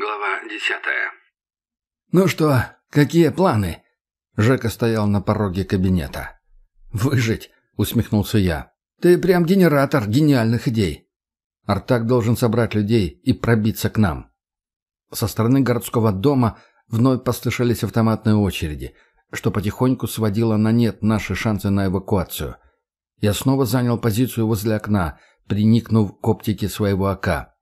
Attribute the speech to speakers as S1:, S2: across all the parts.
S1: Глава десятая.
S2: «Ну что, какие планы?» Жека стоял на пороге кабинета. «Выжить!» — усмехнулся я. «Ты прям генератор гениальных идей. Артак должен собрать людей и пробиться к нам». Со стороны городского дома вновь послышались автоматные очереди, что потихоньку сводило на нет наши шансы на эвакуацию. Я снова занял позицию возле окна, приникнув к оптике своего АК.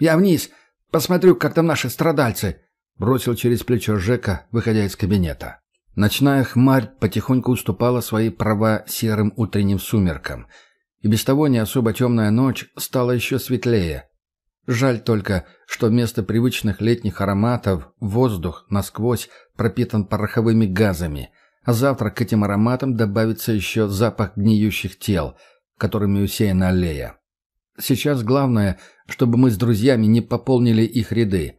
S2: «Я вниз!» Посмотрю, как там наши страдальцы!» Бросил через плечо Жека, выходя из кабинета. Ночная хмарь потихоньку уступала свои права серым утренним сумеркам. И без того не особо темная ночь стала еще светлее. Жаль только, что вместо привычных летних ароматов воздух насквозь пропитан пороховыми газами, а завтра к этим ароматам добавится еще запах гниющих тел, которыми усеяна аллея. Сейчас главное, чтобы мы с друзьями не пополнили их ряды.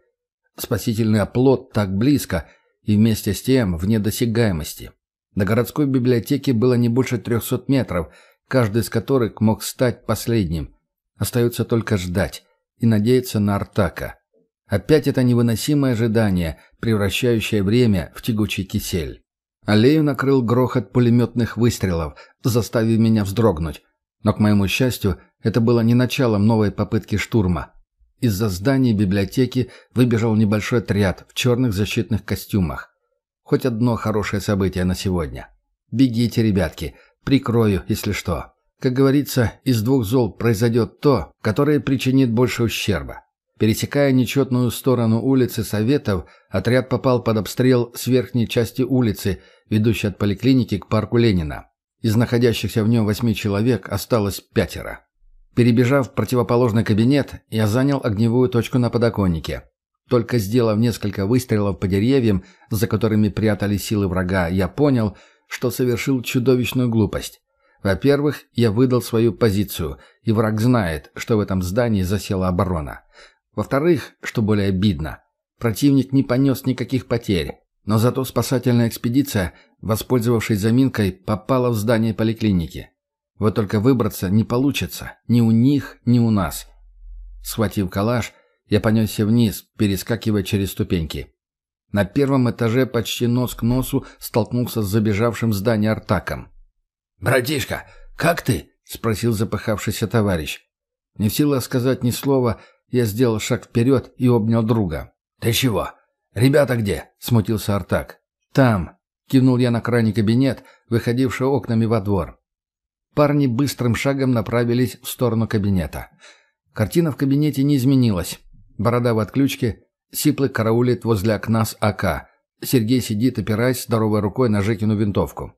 S2: Спасительный оплот так близко и вместе с тем вне досягаемости. До городской библиотеки было не больше трехсот метров, каждый из которых мог стать последним. Остается только ждать и надеяться на Артака. Опять это невыносимое ожидание, превращающее время в тягучий кисель. Аллею накрыл грохот пулеметных выстрелов, заставив меня вздрогнуть. Но, к моему счастью, это было не началом новой попытки штурма. Из-за здания библиотеки выбежал небольшой отряд в черных защитных костюмах. Хоть одно хорошее событие на сегодня. Бегите, ребятки, прикрою, если что. Как говорится, из двух зол произойдет то, которое причинит больше ущерба. Пересекая нечетную сторону улицы Советов, отряд попал под обстрел с верхней части улицы, ведущей от поликлиники к парку Ленина. Из находящихся в нем восьми человек осталось пятеро. Перебежав в противоположный кабинет, я занял огневую точку на подоконнике. Только сделав несколько выстрелов по деревьям, за которыми прятали силы врага, я понял, что совершил чудовищную глупость. Во-первых, я выдал свою позицию, и враг знает, что в этом здании засела оборона. Во-вторых, что более обидно, противник не понес никаких потерь, но зато спасательная экспедиция, воспользовавшись заминкой, попала в здание поликлиники. Вот только выбраться не получится. Ни у них, ни у нас. Схватив калаш, я понесся вниз, перескакивая через ступеньки. На первом этаже почти нос к носу столкнулся с забежавшим в здание Артаком. «Братишка, как ты?» — спросил запыхавшийся товарищ. Не в силах сказать ни слова, я сделал шаг вперед и обнял друга. «Ты чего? Ребята где?» — смутился Артак. «Там», — кивнул я на крайний кабинет, выходивший окнами во двор. Парни быстрым шагом направились в сторону кабинета. Картина в кабинете не изменилась. Борода в отключке, Сиплый караулит возле окна с АК. Сергей сидит, опираясь здоровой рукой на Жекину винтовку.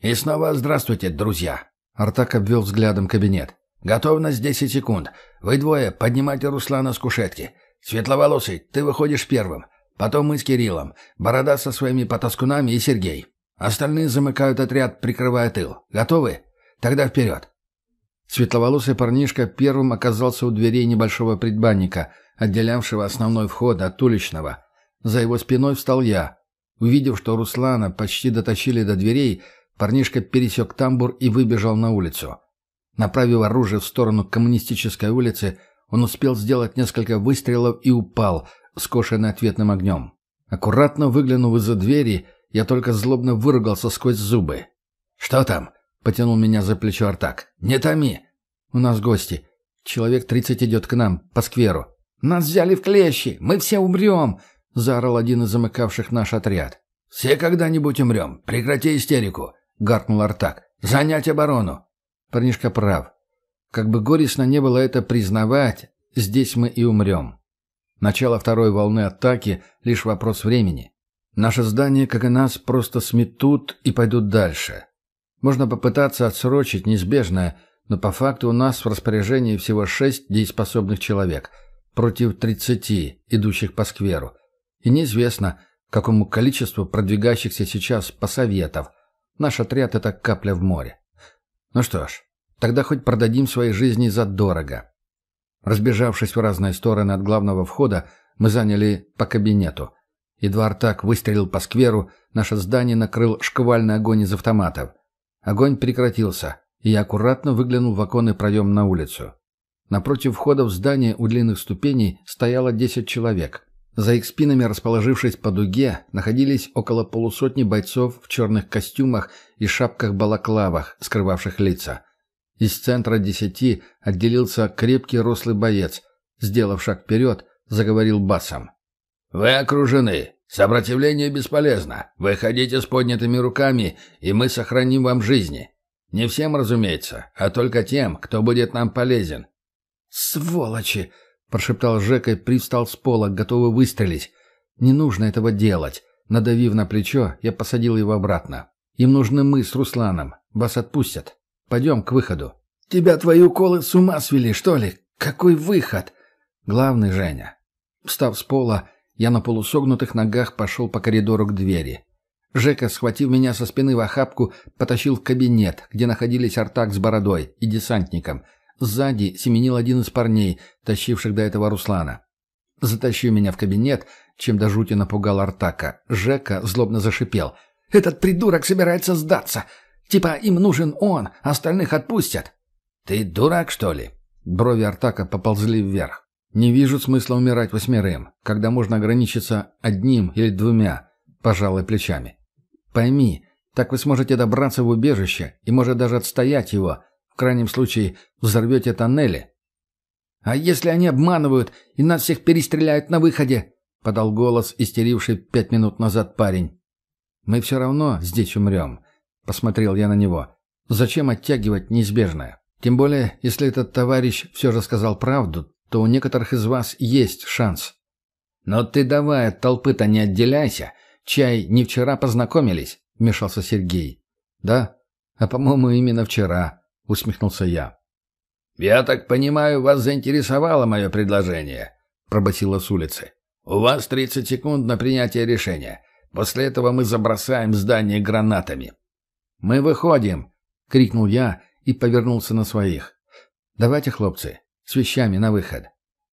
S2: «И снова здравствуйте, друзья!» Артак обвел взглядом кабинет. «Готовность 10 секунд. Вы двое поднимайте Руслана с кушетки. Светловолосый, ты выходишь первым. Потом мы с Кириллом. Борода со своими потаскунами и Сергей. Остальные замыкают отряд, прикрывая тыл. Готовы?» Тогда вперед!» Светловолосый парнишка первым оказался у дверей небольшого предбанника, отделявшего основной вход от уличного. За его спиной встал я. Увидев, что Руслана почти дотащили до дверей, парнишка пересек тамбур и выбежал на улицу. Направив оружие в сторону коммунистической улицы, он успел сделать несколько выстрелов и упал, скошенный ответным огнем. Аккуратно выглянув из-за двери, я только злобно выругался сквозь зубы. «Что там?» — потянул меня за плечо Артак. «Не томи!» «У нас гости. Человек тридцать идет к нам, по скверу». «Нас взяли в клещи! Мы все умрем!» — заорал один из замыкавших наш отряд. «Все когда-нибудь умрем. Прекрати истерику!» — гаркнул Артак. «Занять оборону!» Парнишка прав. Как бы горестно не было это признавать, здесь мы и умрем. Начало второй волны атаки — лишь вопрос времени. Наше здание, как и нас, просто сметут и пойдут дальше. Можно попытаться отсрочить неизбежное, но по факту у нас в распоряжении всего шесть дееспособных человек против тридцати, идущих по скверу. И неизвестно, какому количеству продвигающихся сейчас посоветов. Наш отряд — это капля в море. Ну что ж, тогда хоть продадим свои жизни задорого. Разбежавшись в разные стороны от главного входа, мы заняли по кабинету. Едва Артак выстрелил по скверу, наше здание накрыл шквальный огонь из автоматов. Огонь прекратился, и я аккуратно выглянул в оконный проем на улицу. Напротив входа в здание у длинных ступеней стояло десять человек. За их спинами, расположившись по дуге, находились около полусотни бойцов в черных костюмах и шапках-балаклавах, скрывавших лица. Из центра десяти отделился крепкий рослый боец. Сделав шаг вперед, заговорил басом.
S1: «Вы окружены. Сопротивление бесполезно. Выходите с поднятыми руками, и мы сохраним вам жизни. Не всем, разумеется, а только тем, кто будет нам полезен».
S2: «Сволочи!» — прошептал Жека и привстал с пола, готовый выстрелить. «Не нужно этого делать». Надавив на плечо, я посадил его обратно. «Им нужны мы с Русланом. Вас отпустят. Пойдем к выходу». «Тебя твои уколы с ума свели, что ли? Какой выход?» «Главный, Женя». Встав с пола, я на полусогнутых ногах пошел по коридору к двери. Жека, схватив меня со спины в охапку, потащил в кабинет, где находились Артак с бородой и десантником. Сзади семенил один из парней, тащивших до этого Руслана. Затащив меня в кабинет, чем до жути напугал Артака, Жека злобно зашипел. «Этот придурок собирается сдаться! Типа им нужен он, остальных отпустят!»
S1: «Ты дурак, что ли?»
S2: Брови Артака поползли вверх. «Не вижу смысла умирать восьмерым, когда можно ограничиться одним или двумя», пожалуй, плечами. «Пойми, так вы сможете добраться в убежище и, может, даже отстоять его. В крайнем случае, взорвете тоннели». «А если они обманывают и нас всех перестреляют на выходе?» — подал голос, истеривший пять минут назад парень. «Мы все равно здесь умрем», — посмотрел я на него. «Зачем оттягивать неизбежное? Тем более, если этот товарищ все же сказал правду, то у некоторых из вас есть шанс.
S1: «Но ты давай от толпы-то не отделяйся. Чай не вчера познакомились», — вмешался Сергей.
S2: «Да? А, по-моему, именно вчера», — усмехнулся я.
S1: «Я так понимаю, вас заинтересовало мое предложение», — пробасило с улицы. «У вас 30 секунд на принятие решения. После этого мы забросаем здание гранатами».
S2: «Мы выходим!» — крикнул я и повернулся на своих. «Давайте, хлопцы, с вещами на выход.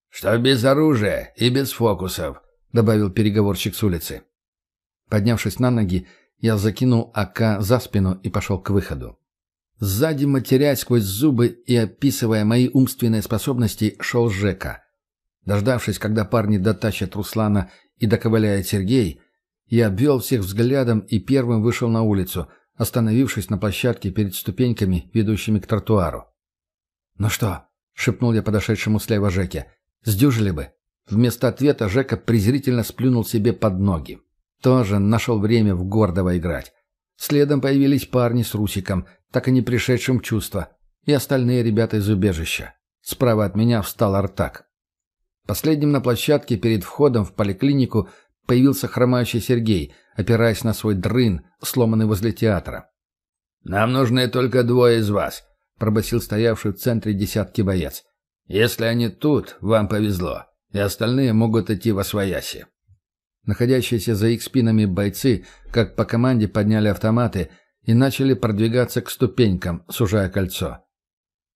S1: «Что без оружия и без фокусов», — добавил переговорщик с улицы.
S2: Поднявшись на ноги, я закинул АК за спину и пошел к выходу. Сзади, матерясь сквозь зубы и описывая мои умственные способности, шел Жека. Дождавшись, когда парни дотащат Руслана и доковыляет Сергей, я обвел всех взглядом и первым вышел на улицу, остановившись на площадке перед ступеньками, ведущими к тротуару. «Ну что, — шепнул я подошедшему слева Жеке. «Сдюжили бы». Вместо ответа Жека презрительно сплюнул себе под ноги. Тоже нашел время в гордого играть. Следом появились парни с Русиком, так и не пришедшим в чувство, и остальные ребята из убежища. Справа от меня встал Артак. Последним на площадке перед входом в поликлинику появился хромающий Сергей, опираясь на свой дрын, сломанный возле театра.
S1: «Нам нужны только двое из вас. — пробасил стоявший в центре десятки боец. «Если они тут, вам повезло, и остальные могут идти во свояси».
S2: Находящиеся за их спинами бойцы, как по команде, подняли автоматы и начали продвигаться к ступенькам, сужая кольцо.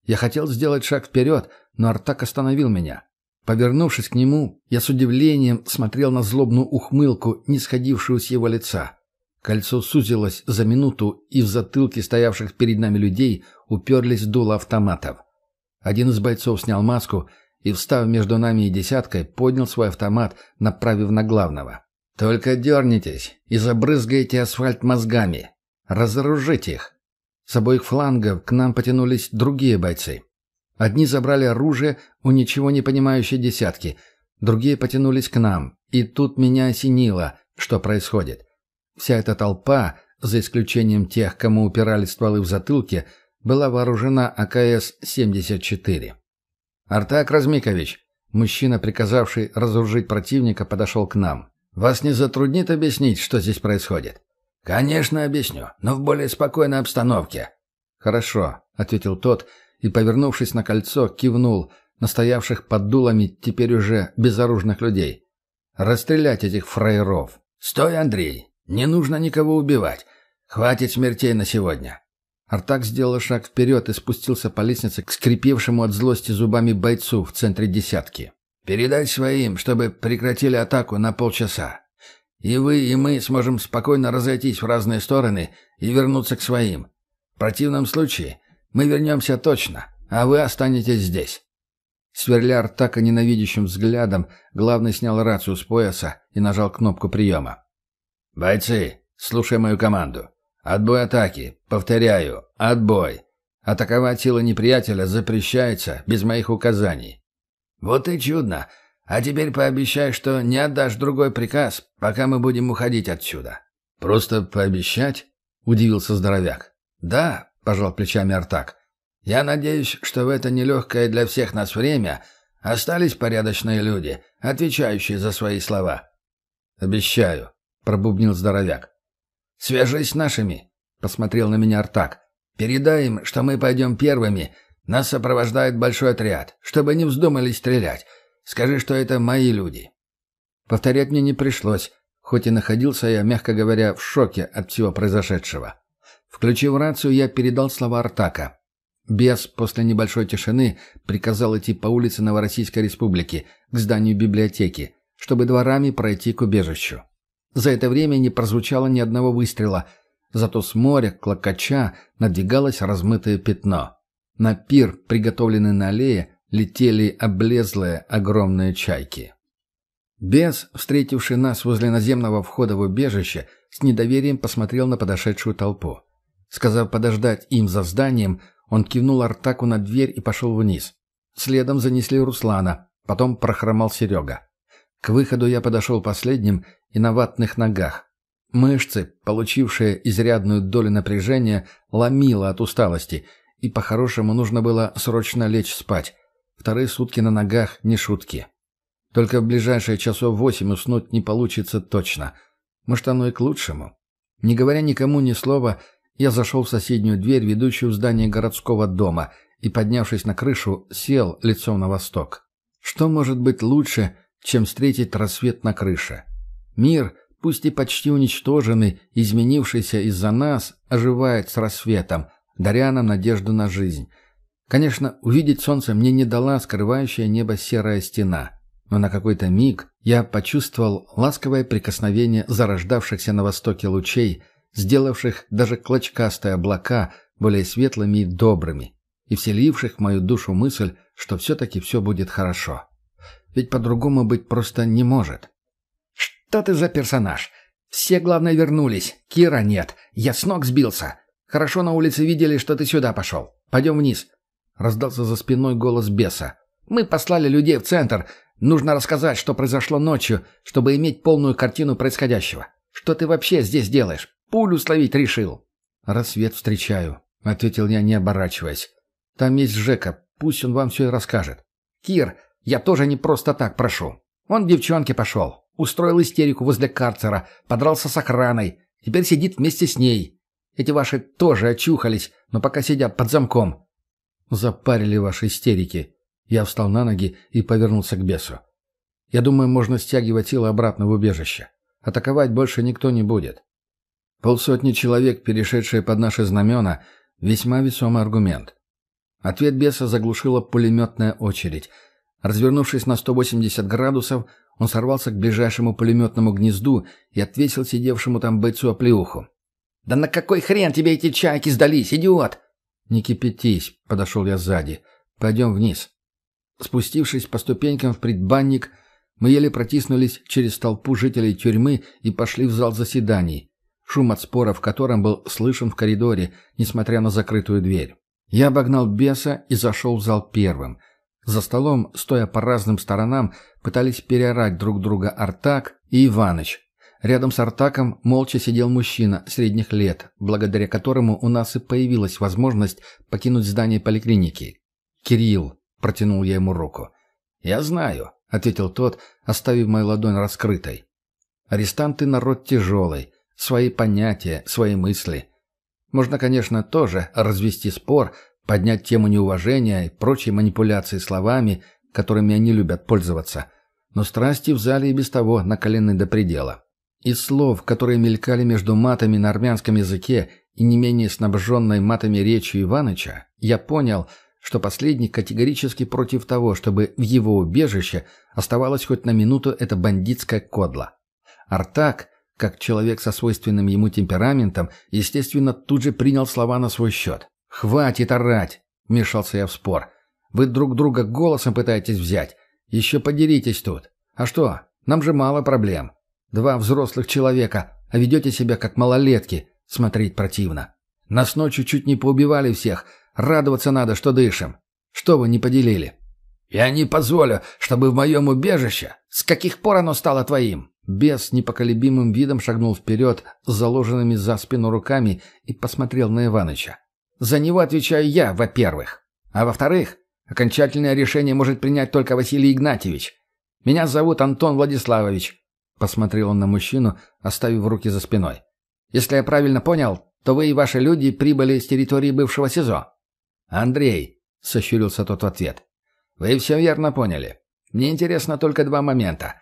S2: Я хотел сделать шаг вперед, но Артак остановил меня. Повернувшись к нему, я с удивлением смотрел на злобную ухмылку, не сходившую с его лица. Кольцо сузилось за минуту, и в затылке стоявших перед нами людей уперлись дула автоматов. Один из бойцов снял маску и, встав между нами и десяткой, поднял свой автомат, направив на главного. «Только дернитесь и забрызгайте асфальт мозгами. Разоружите их!» С обоих флангов к нам потянулись другие бойцы. Одни забрали оружие у ничего не понимающей десятки, другие потянулись к нам, и тут меня осенило, что происходит. Вся эта толпа, за исключением тех, кому упирали стволы в затылке, была вооружена АКС-74. «Артак Размикович», мужчина, приказавший разоружить противника, подошел к нам. «Вас не затруднит объяснить, что здесь происходит?»
S1: «Конечно, объясню, но в более спокойной обстановке».
S2: «Хорошо», — ответил тот и, повернувшись на кольцо, кивнул на стоявших под дулами теперь уже безоружных людей. «Расстрелять этих фраеров!»
S1: «Стой, Андрей! Не нужно никого убивать. Хватит смертей на сегодня.
S2: Артак сделал шаг вперед и спустился по лестнице к скрипевшему от злости зубами бойцу в центре десятки.
S1: «Передай своим, чтобы прекратили атаку на полчаса. И вы, и мы сможем спокойно разойтись в разные стороны и вернуться к своим. В противном случае мы вернемся точно, а вы останетесь здесь».
S2: Сверля Артака ненавидящим взглядом, главный снял рацию с пояса и нажал кнопку приема.
S1: «Бойцы, слушай мою команду. Отбой атаки. Повторяю, отбой. Атаковать силы неприятеля запрещается без моих указаний». «Вот и чудно. А теперь пообещай, что не отдашь другой приказ, пока мы будем уходить отсюда».
S2: «Просто пообещать?» — удивился здоровяк.
S1: «Да», — пожал плечами Артак. «Я надеюсь, что в это нелегкое для всех нас время остались порядочные люди, отвечающие за свои слова».
S2: «Обещаю», — пробубнил здоровяк.
S1: «Свяжись с нашими», — посмотрел на меня Артак. «Передай им, что мы пойдем первыми. Нас сопровождает большой отряд, чтобы не вздумали стрелять. Скажи, что это мои люди».
S2: Повторять мне не пришлось, хоть и находился я, мягко говоря, в шоке от всего произошедшего. Включив рацию, я передал слова Артака. Бес после небольшой тишины приказал идти по улице Новороссийской Республики к зданию библиотеки, чтобы дворами пройти к убежищу. За это время не прозвучало ни одного выстрела, зато с моря, клокоча, надвигалось размытое пятно. На пир, приготовленный на аллее, летели облезлые огромные чайки. Бес, встретивший нас возле наземного входа в убежище, с недоверием посмотрел на подошедшую толпу. Сказав подождать им за зданием, он кивнул Артаку на дверь и пошел вниз. Следом занесли Руслана, потом прохромал Серега. К выходу я подошел последним и на ватных ногах. Мышцы, получившие изрядную долю напряжения, ломило от усталости, и по-хорошему нужно было срочно лечь спать. Вторые сутки на ногах не шутки. Только в ближайшие часов восемь уснуть не получится точно. Может, оно и к лучшему. Не говоря никому ни слова, я зашел в соседнюю дверь, ведущую в здание городского дома, и, поднявшись на крышу, сел лицом на восток. Что может быть лучше, чем встретить рассвет на крыше? Мир, пусть и почти уничтоженный, изменившийся из-за нас, оживает с рассветом, даря нам надежду на жизнь. Конечно, увидеть солнце мне не дала скрывающая небо серая стена — но на какой-то миг я почувствовал ласковое прикосновение зарождавшихся на востоке лучей, сделавших даже клочкастые облака более светлыми и добрыми, и вселивших в мою душу мысль, что все-таки все будет хорошо. Ведь по-другому быть просто не может.
S3: «Что ты за персонаж? Все, главное, вернулись. Кира нет. Я с ног сбился. Хорошо на улице видели, что ты сюда пошел. Пойдем вниз».
S2: Раздался за спиной голос беса.
S3: «Мы послали людей в центр. Нужно рассказать, что произошло ночью, чтобы иметь полную картину происходящего. Что ты вообще здесь делаешь? Пулю словить решил?»
S2: «Рассвет встречаю», — ответил я, не оборачиваясь. «Там есть Жека, пусть он вам все и расскажет».
S3: «Кир, я тоже не просто так прошу. Он к девчонке пошел, устроил истерику возле карцера, подрался с охраной, теперь сидит вместе с ней. Эти ваши тоже очухались, но пока сидят под замком».
S2: «Запарили ваши истерики», я встал на ноги и повернулся к бесу. Я думаю, можно стягивать силы обратно в убежище. Атаковать больше никто не будет. Полсотни человек, перешедшие под наши знамена, весьма весомый аргумент. Ответ беса заглушила пулеметная очередь. Развернувшись на 180 градусов, он сорвался к ближайшему пулеметному гнезду и отвесил сидевшему там бойцу оплеуху.
S3: «Да на какой хрен тебе эти чайки сдались, идиот?»
S2: «Не кипятись», — подошел я сзади. «Пойдем вниз». Спустившись по ступенькам в предбанник, мы еле протиснулись через толпу жителей тюрьмы и пошли в зал заседаний, шум от спора в котором был слышен в коридоре, несмотря на закрытую дверь. Я обогнал беса и зашел в зал первым. За столом, стоя по разным сторонам, пытались переорать друг друга Артак и Иваныч. Рядом с Артаком молча сидел мужчина средних лет, благодаря которому у нас и появилась возможность покинуть здание поликлиники. Кирилл, Протянул я ему руку. «Я знаю», — ответил тот, оставив мою ладонь раскрытой. «Арестанты — народ тяжелый. Свои понятия, свои мысли. Можно, конечно, тоже развести спор, поднять тему неуважения и прочие манипуляции словами, которыми они любят пользоваться. Но страсти в зале и без того накалены до предела. Из слов, которые мелькали между матами на армянском языке и не менее снабженной матами речью Иваныча, я понял — что последний категорически против того, чтобы в его убежище оставалось хоть на минуту это бандитское кодло. Артак, как человек со свойственным ему темпераментом, естественно, тут же принял слова на свой счет. «Хватит орать!» — вмешался я в спор.
S3: Вы друг друга голосом пытаетесь взять. Еще подеритесь тут. А что, нам же мало проблем. Два взрослых человека, а ведете себя как малолетки. Смотреть противно. Нас ночью чуть не поубивали всех. Радоваться надо, что дышим. Что вы не поделили?» «Я не позволю, чтобы в моем убежище...» «С каких пор оно стало твоим?» Бес непоколебимым видом шагнул вперед с заложенными за спину руками и посмотрел на Иваныча. «За него отвечаю я, во-первых. А во-вторых, окончательное решение может принять только Василий Игнатьевич. Меня зовут Антон Владиславович», — посмотрел он на мужчину, оставив руки за спиной. «Если я правильно понял, то вы и ваши люди прибыли с территории бывшего СИЗО». «Андрей», — сощурился тот в ответ, — «вы все верно поняли. Мне интересно только два момента.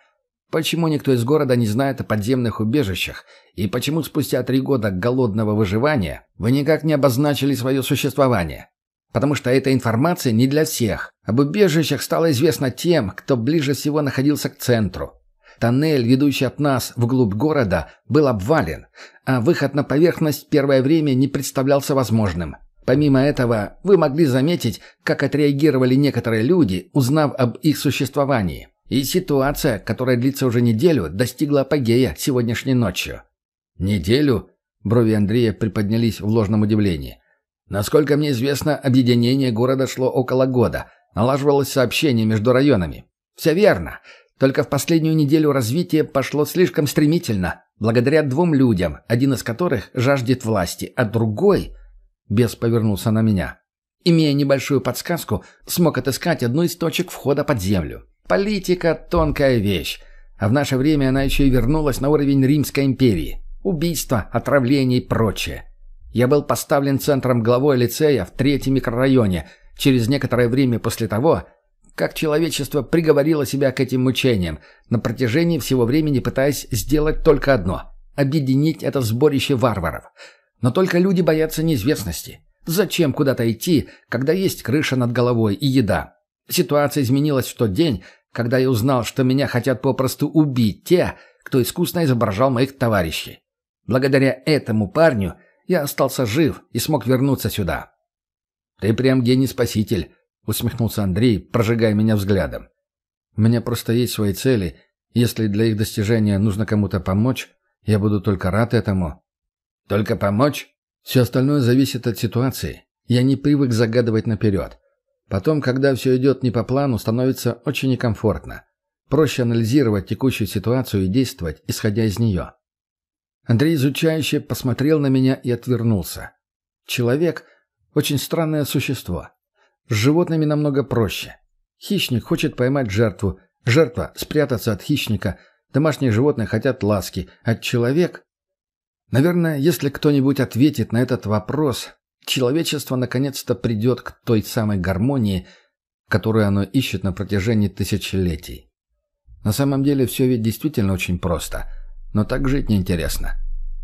S3: Почему никто из города не знает о подземных убежищах? И почему спустя три года голодного выживания вы никак не обозначили свое существование? Потому что эта информация не для всех. Об убежищах стало известно тем, кто ближе всего находился к центру. Тоннель, ведущий от нас вглубь города, был обвален, а выход на поверхность первое время не представлялся возможным. Помимо этого, вы могли заметить, как отреагировали некоторые люди, узнав об их существовании. И ситуация, которая длится уже неделю, достигла апогея сегодняшней ночью. «Неделю?» — брови Андрея приподнялись в ложном удивлении. «Насколько мне известно, объединение города шло около года. Налаживалось сообщение между районами». «Все верно. Только в последнюю неделю развитие пошло слишком стремительно, благодаря двум людям, один из которых жаждет власти, а другой...» Бес повернулся на меня. Имея небольшую подсказку, смог отыскать одну из точек входа под землю. Политика – тонкая вещь. А в наше время она еще и вернулась на уровень Римской империи. Убийства, отравления и прочее. Я был поставлен центром главой лицея в третьем микрорайоне через некоторое время после того, как человечество приговорило себя к этим мучениям, на протяжении всего времени пытаясь сделать только одно – объединить это сборище варваров. Но только люди боятся неизвестности. Зачем куда-то идти, когда есть крыша над головой и еда? Ситуация изменилась в тот день, когда я узнал, что меня хотят попросту убить те, кто искусно изображал моих товарищей. Благодаря этому парню я остался жив и смог вернуться сюда. «Ты прям гений-спаситель», — усмехнулся Андрей, прожигая меня взглядом. «У меня просто есть свои цели. Если для их достижения нужно кому-то помочь, я буду только рад этому». «Только помочь?» «Все остальное зависит от ситуации. Я не привык загадывать наперед. Потом, когда все идет не по плану, становится очень некомфортно. Проще анализировать текущую ситуацию и действовать, исходя из нее. Андрей изучающе посмотрел на меня и отвернулся. Человек – очень странное существо. С животными намного проще. Хищник хочет поймать жертву, жертва – спрятаться от хищника, домашние животные хотят ласки, а человек… Наверное, если кто-нибудь ответит на этот вопрос, человечество наконец-то придет к той самой гармонии, которую оно ищет на протяжении тысячелетий. На самом деле все ведь действительно очень просто, но так жить неинтересно.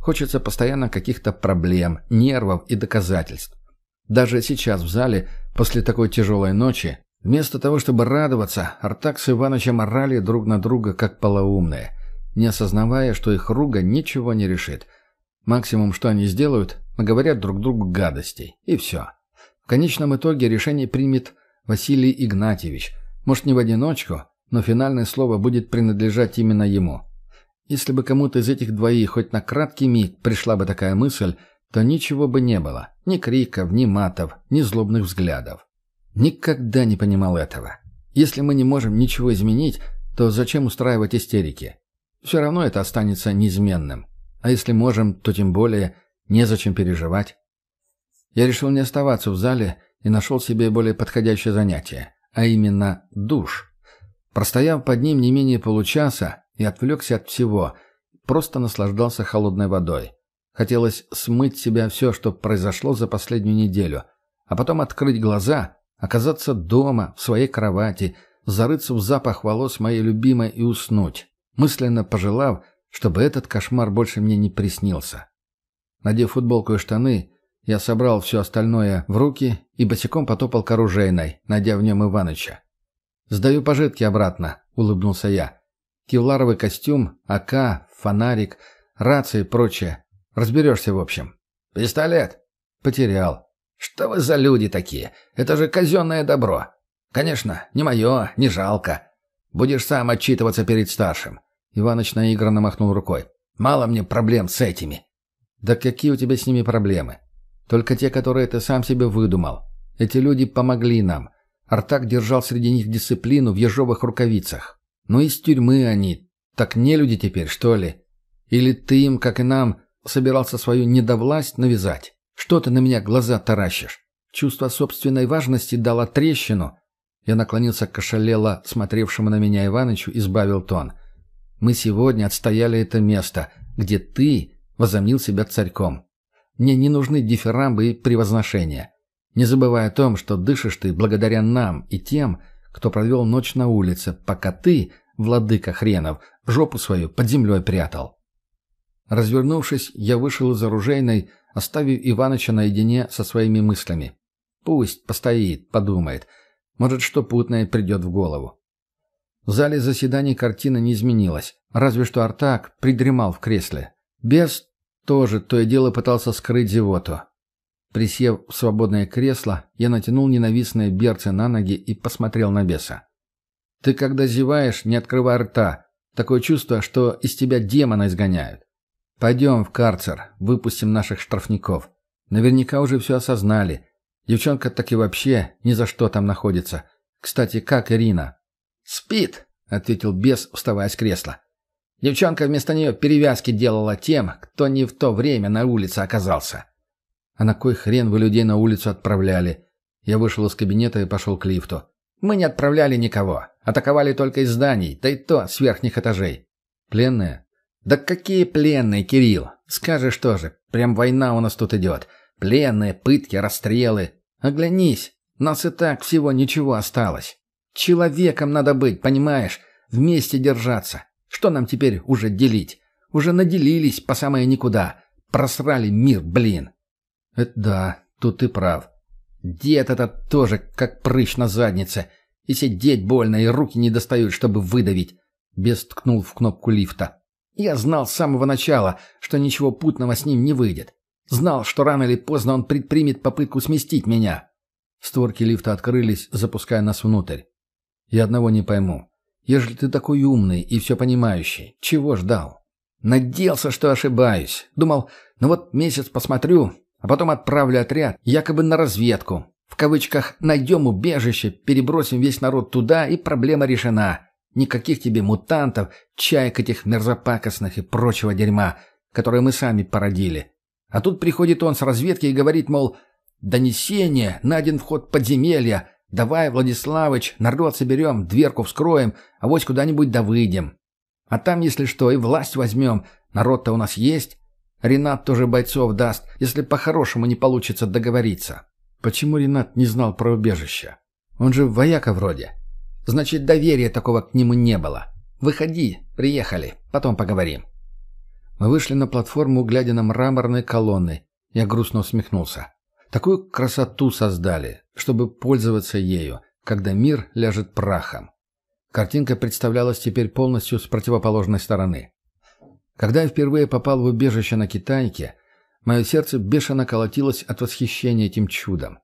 S3: Хочется постоянно каких-то проблем, нервов и доказательств. Даже сейчас в зале, после такой тяжелой ночи, вместо того, чтобы радоваться, Артак с Иванычем орали друг на друга, как полоумные, не осознавая, что их руга ничего не решит. Максимум, что они сделают, наговорят друг другу гадостей. И все. В конечном итоге решение примет Василий Игнатьевич. Может, не в одиночку, но финальное слово будет принадлежать именно ему. Если бы кому-то из этих двоих хоть на краткий миг пришла бы такая мысль, то ничего бы не было. Ни криков, ни матов, ни злобных взглядов. Никогда не понимал этого. Если мы не можем ничего изменить, то зачем устраивать истерики? Все равно это останется неизменным. А если можем, то тем более Незачем переживать. Я решил не оставаться в зале и нашел себе более подходящее занятие, а именно душ. Простояв под ним не менее получаса и отвлекся от всего, просто наслаждался холодной водой. Хотелось смыть себя все, что произошло за последнюю неделю, а потом открыть глаза, оказаться дома, в своей кровати, зарыться в запах волос моей любимой и уснуть, мысленно пожелав, чтобы этот кошмар больше мне не приснился. Надев футболку и штаны, я собрал все остальное в руки и босиком потопал к оружейной, найдя в нем Иваныча. «Сдаю пожитки обратно», — улыбнулся я. «Кевларовый костюм, АК, фонарик, рация и прочее. Разберешься в общем». «Пистолет?» «Потерял». «Что вы за люди такие? Это же казенное добро».
S1: Конечно, не мое, не жалко. Будешь сам отчитываться перед старшим. Иваныч наигранно махнул рукой. Мало мне проблем с этими.
S2: Да какие у тебя с ними проблемы? Только те, которые ты сам себе выдумал. Эти люди помогли нам. Артак держал среди них дисциплину в ежовых рукавицах. Ну из тюрьмы они. Так не люди теперь, что ли? Или ты им, как и нам, собирался свою недовласть навязать? Что ты на меня глаза таращишь? Чувство собственной важности дало трещину. Я наклонился к ошалело смотревшему на меня Иванычу и сбавил тон. Мы сегодня отстояли это место, где ты возомнил себя царьком. Мне не нужны дифирамбы и превозношения. Не забывай о том, что дышишь ты благодаря нам и тем, кто провел ночь на улице, пока ты, владыка хренов, жопу свою под землей прятал. Развернувшись, я вышел из оружейной, оставив Иваныча наедине со своими мыслями. Пусть постоит, подумает. Может, что путное придет в голову. В зале заседаний картина не изменилась, разве что Артак придремал в кресле. Бес тоже то и дело пытался скрыть зевоту. Присев в свободное кресло, я натянул ненавистные берцы на ноги и посмотрел на беса. «Ты, когда зеваешь, не открывай рта. Такое чувство, что из тебя демона изгоняют. Пойдем в карцер, выпустим наших штрафников. Наверняка уже все осознали. Девчонка так и вообще ни за что там находится. Кстати, как Ирина?»
S3: «Спит», — ответил бес, вставая с кресла. Девчонка вместо нее перевязки делала тем, кто не в то время на улице оказался.
S2: «А на кой хрен вы людей на улицу отправляли?» Я вышел из кабинета и пошел к лифту.
S3: «Мы не отправляли никого. Атаковали только из зданий, да и то с верхних этажей».
S2: «Пленные?»
S3: «Да какие пленные, Кирилл? Скажешь тоже. Прям война у нас тут идет. Пленные, пытки, расстрелы. Оглянись. Нас и так всего ничего осталось. Человеком надо быть, понимаешь? Вместе держаться. Что нам теперь уже делить? Уже наделились по самое никуда. Просрали мир, блин.
S2: «Это да, тут ты прав.
S3: Дед этот тоже как прыщ на заднице. И сидеть больно, и руки не достают, чтобы выдавить».
S2: Бес ткнул в кнопку лифта.
S3: «Я знал с самого начала, что ничего путного с ним не выйдет. Знал, что рано или поздно он предпримет попытку сместить меня».
S2: Створки лифта открылись, запуская нас внутрь. «Я одного не пойму. Ежели ты такой умный и все понимающий, чего ждал?»
S3: «Надеялся, что ошибаюсь. Думал, ну вот месяц посмотрю, а потом отправлю отряд, якобы на разведку. В кавычках «найдем убежище», перебросим весь народ туда, и проблема решена. Никаких тебе мутантов, чаек этих мерзопакостных и прочего дерьма, которое мы сами породили. А тут приходит он с разведки и говорит, мол, «Донесение, найден вход подземелья. Давай, Владиславыч, народ соберем, дверку вскроем, а вось куда-нибудь да выйдем. А там, если что, и власть возьмем. Народ-то у нас есть. Ренат тоже бойцов даст, если по-хорошему не получится договориться.
S2: Почему Ренат не знал про убежище? Он же вояка вроде.
S3: Значит, доверия такого к нему не было. Выходи, приехали, потом поговорим.
S2: Мы вышли на платформу, глядя на мраморные колонны. Я грустно усмехнулся. Такую красоту создали, чтобы пользоваться ею, когда мир ляжет прахом. Картинка представлялась теперь полностью с противоположной стороны. Когда я впервые попал в убежище на Китайке, мое сердце бешено колотилось от восхищения этим чудом.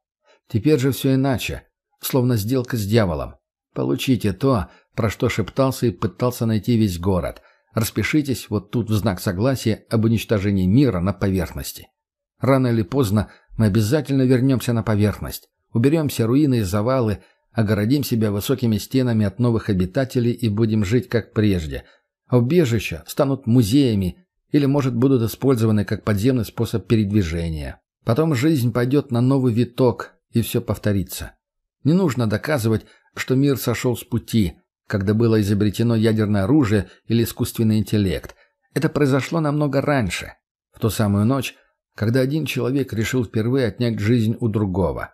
S2: Теперь же все иначе, словно сделка с дьяволом. Получите то, про что шептался и пытался найти весь город. Распишитесь вот тут в знак согласия об уничтожении мира на поверхности. Рано или поздно мы обязательно вернемся на поверхность, уберем все руины и завалы, огородим себя высокими стенами от новых обитателей и будем жить как прежде – а убежища станут музеями или, может, будут использованы как подземный способ передвижения. Потом жизнь пойдет на новый виток, и все повторится. Не нужно доказывать, что мир сошел с пути, когда было изобретено ядерное оружие или искусственный интеллект. Это произошло намного раньше, в ту самую ночь, когда один человек решил впервые отнять жизнь у другого.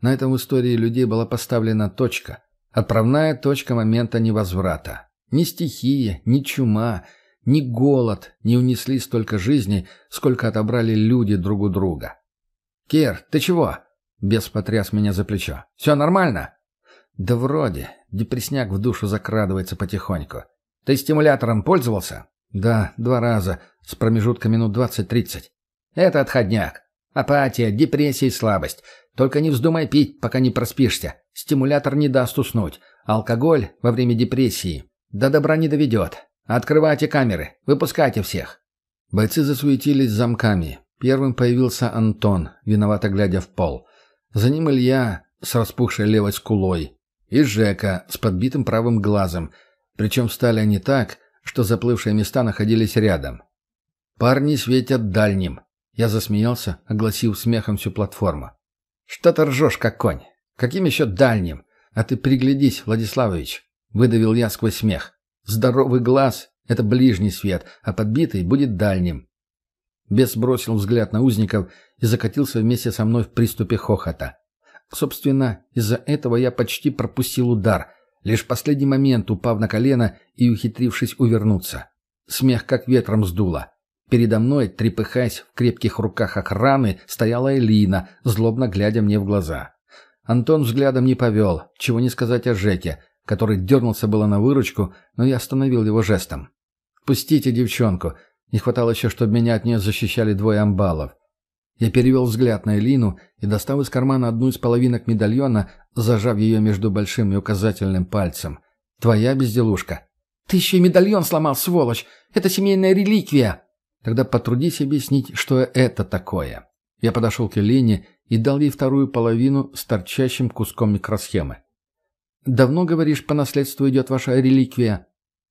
S2: На этом в истории людей была поставлена точка, отправная точка момента невозврата. Ни стихия, ни чума, ни голод не унесли столько жизней, сколько отобрали люди друг у друга.
S3: «Кир, ты чего?» Бес потряс меня за плечо. «Все нормально?»
S2: «Да вроде. Депресняк в душу закрадывается потихоньку».
S3: «Ты стимулятором пользовался?»
S2: «Да, два раза, с промежутком минут двадцать-тридцать».
S3: «Это отходняк. Апатия, депрессия и слабость. Только не вздумай пить, пока не проспишься. Стимулятор не даст уснуть. Алкоголь во время депрессии до добра не доведет. Открывайте камеры. Выпускайте всех».
S2: Бойцы засуетились замками. Первым появился Антон, виновато глядя в пол. За ним Илья с распухшей левой скулой. И Жека с подбитым правым глазом. Причем встали они так, что заплывшие места находились рядом. «Парни светят дальним». Я засмеялся, огласив смехом всю платформу. «Что ты ржешь, как конь? Каким еще дальним? А ты приглядись, Владиславович!» Выдавил я сквозь смех. «Здоровый глаз — это ближний свет, а подбитый будет дальним». Бес бросил взгляд на узников и закатился вместе со мной в приступе хохота. Собственно, из-за этого я почти пропустил удар, лишь в последний момент упав на колено и ухитрившись увернуться. Смех как ветром сдуло. Передо мной, трепыхаясь в крепких руках охраны, стояла Элина, злобно глядя мне в глаза. Антон взглядом не повел, чего не сказать о Жеке, который дернулся было на выручку, но я остановил его жестом. «Пустите девчонку. Не хватало еще, чтобы меня от нее защищали двое амбалов». Я перевел взгляд на Элину и, достав из кармана одну из половинок медальона, зажав ее между большим и указательным пальцем. «Твоя безделушка».
S3: «Ты еще и медальон сломал, сволочь! Это семейная реликвия!»
S2: «Тогда потрудись объяснить, что это такое». Я подошел к Элине и дал ей вторую половину с торчащим куском микросхемы. «Давно, говоришь, по наследству идет ваша реликвия?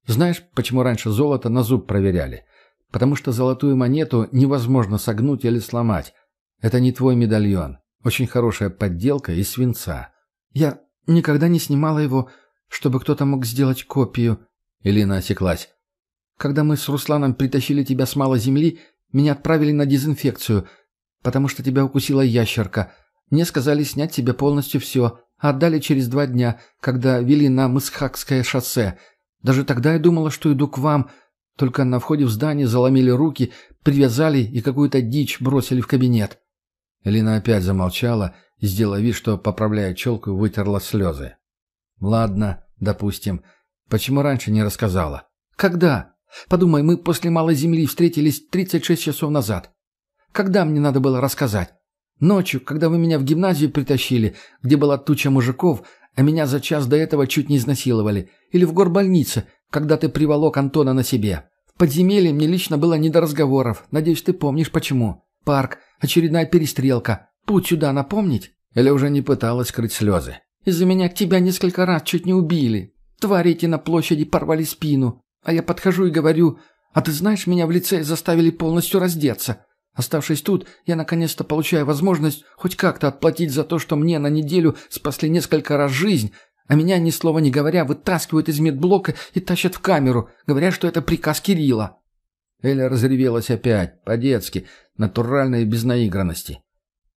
S2: Знаешь, почему раньше золото на зуб проверяли? Потому что золотую монету невозможно согнуть или сломать. Это не твой медальон. Очень хорошая подделка из свинца. Я никогда не снимала его, чтобы кто-то мог сделать копию». Элина осеклась. «Когда мы с Русланом притащили тебя с малой земли, меня отправили на дезинфекцию, потому что тебя укусила ящерка. Мне сказали снять тебе полностью все, Отдали через два дня, когда вели на Мысхакское шоссе. Даже тогда я думала, что иду к вам. Только на входе в здание заломили руки, привязали и какую-то дичь бросили в кабинет». Элина опять замолчала сделав вид, что, поправляя челку, вытерла слезы. «Ладно, допустим. Почему раньше не рассказала?» «Когда? Подумай, мы после Малой Земли встретились 36 часов назад. Когда мне надо было рассказать? Ночью, когда вы меня в гимназию притащили, где была туча мужиков, а меня за час до этого чуть не изнасиловали. Или в горбольнице, когда ты приволок Антона на себе. В подземелье мне лично было не до разговоров. Надеюсь, ты помнишь, почему. Парк, очередная перестрелка. Путь сюда напомнить? Или уже не пыталась скрыть слезы? Из-за меня тебя несколько раз чуть не убили. Твари эти на площади порвали спину. А я подхожу и говорю, а ты знаешь, меня в лице заставили полностью раздеться. Оставшись тут, я наконец-то получаю возможность хоть как-то отплатить за то, что мне на неделю спасли несколько раз жизнь, а меня, ни слова не говоря, вытаскивают из медблока и тащат в камеру, говоря, что это приказ Кирилла. Эля разревелась опять, по-детски, натурально и без наигранности.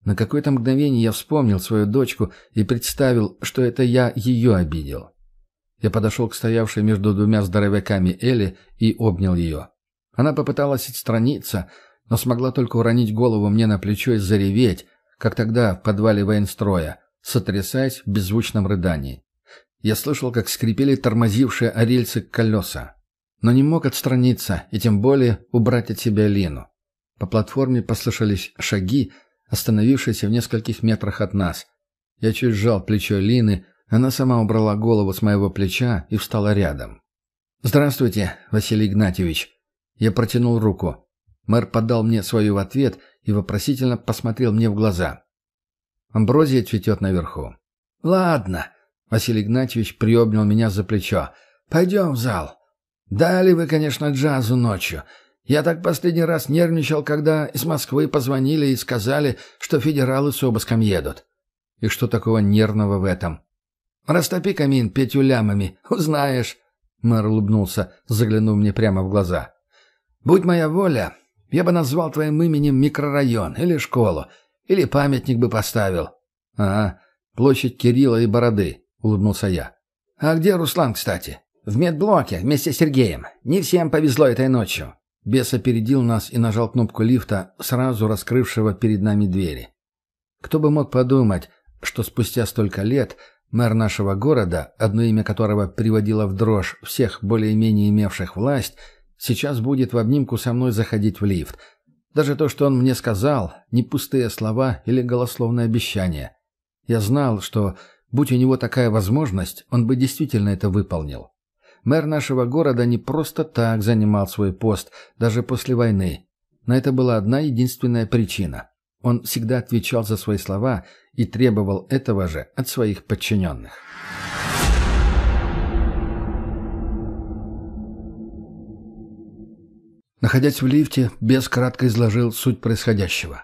S2: На какое-то мгновение я вспомнил свою дочку и представил, что это я ее обидел. Я подошел к стоявшей между двумя здоровяками Эле и обнял ее. Она попыталась отстраниться, но смогла только уронить голову мне на плечо и зареветь, как тогда в подвале военстроя, сотрясаясь в беззвучном рыдании. Я слышал, как скрипели тормозившие о рельсы колеса, но не мог отстраниться и тем более убрать от себя Лину. По платформе послышались шаги, остановившиеся в нескольких метрах от нас. Я чуть сжал плечо Лины, она сама убрала голову с моего плеча и встала рядом. «Здравствуйте, Василий Игнатьевич». Я протянул руку. Мэр подал мне свою в ответ и вопросительно посмотрел мне в глаза. Амброзия цветет наверху. «Ладно», — Василий Игнатьевич приобнял меня за плечо. «Пойдем в зал. Дали вы, конечно, джазу ночью. Я так последний раз нервничал, когда из Москвы позвонили и сказали, что федералы с обыском едут. И что такого нервного в этом? Растопи камин пятью лямами, узнаешь. Мэр улыбнулся, заглянув мне прямо в глаза. «Будь моя воля, я бы назвал твоим именем микрорайон или школу, или памятник бы поставил». «Ага, площадь Кирилла и Бороды», — улыбнулся я. «А где Руслан, кстати?» «В медблоке, вместе с Сергеем. Не всем повезло этой ночью». Бес опередил нас и нажал кнопку лифта, сразу раскрывшего перед нами двери. Кто бы мог подумать, что спустя столько лет мэр нашего города, одно имя которого приводило в дрожь всех более-менее имевших власть, Сейчас будет в обнимку со мной заходить в лифт. Даже то, что он мне сказал, не пустые слова или голословное обещание. Я знал, что, будь у него такая возможность, он бы действительно это выполнил. Мэр нашего города не просто так занимал свой пост, даже после войны. На это была одна единственная причина. Он всегда отвечал за свои слова и требовал этого же от своих подчиненных. Находясь в лифте, Бес кратко изложил суть происходящего.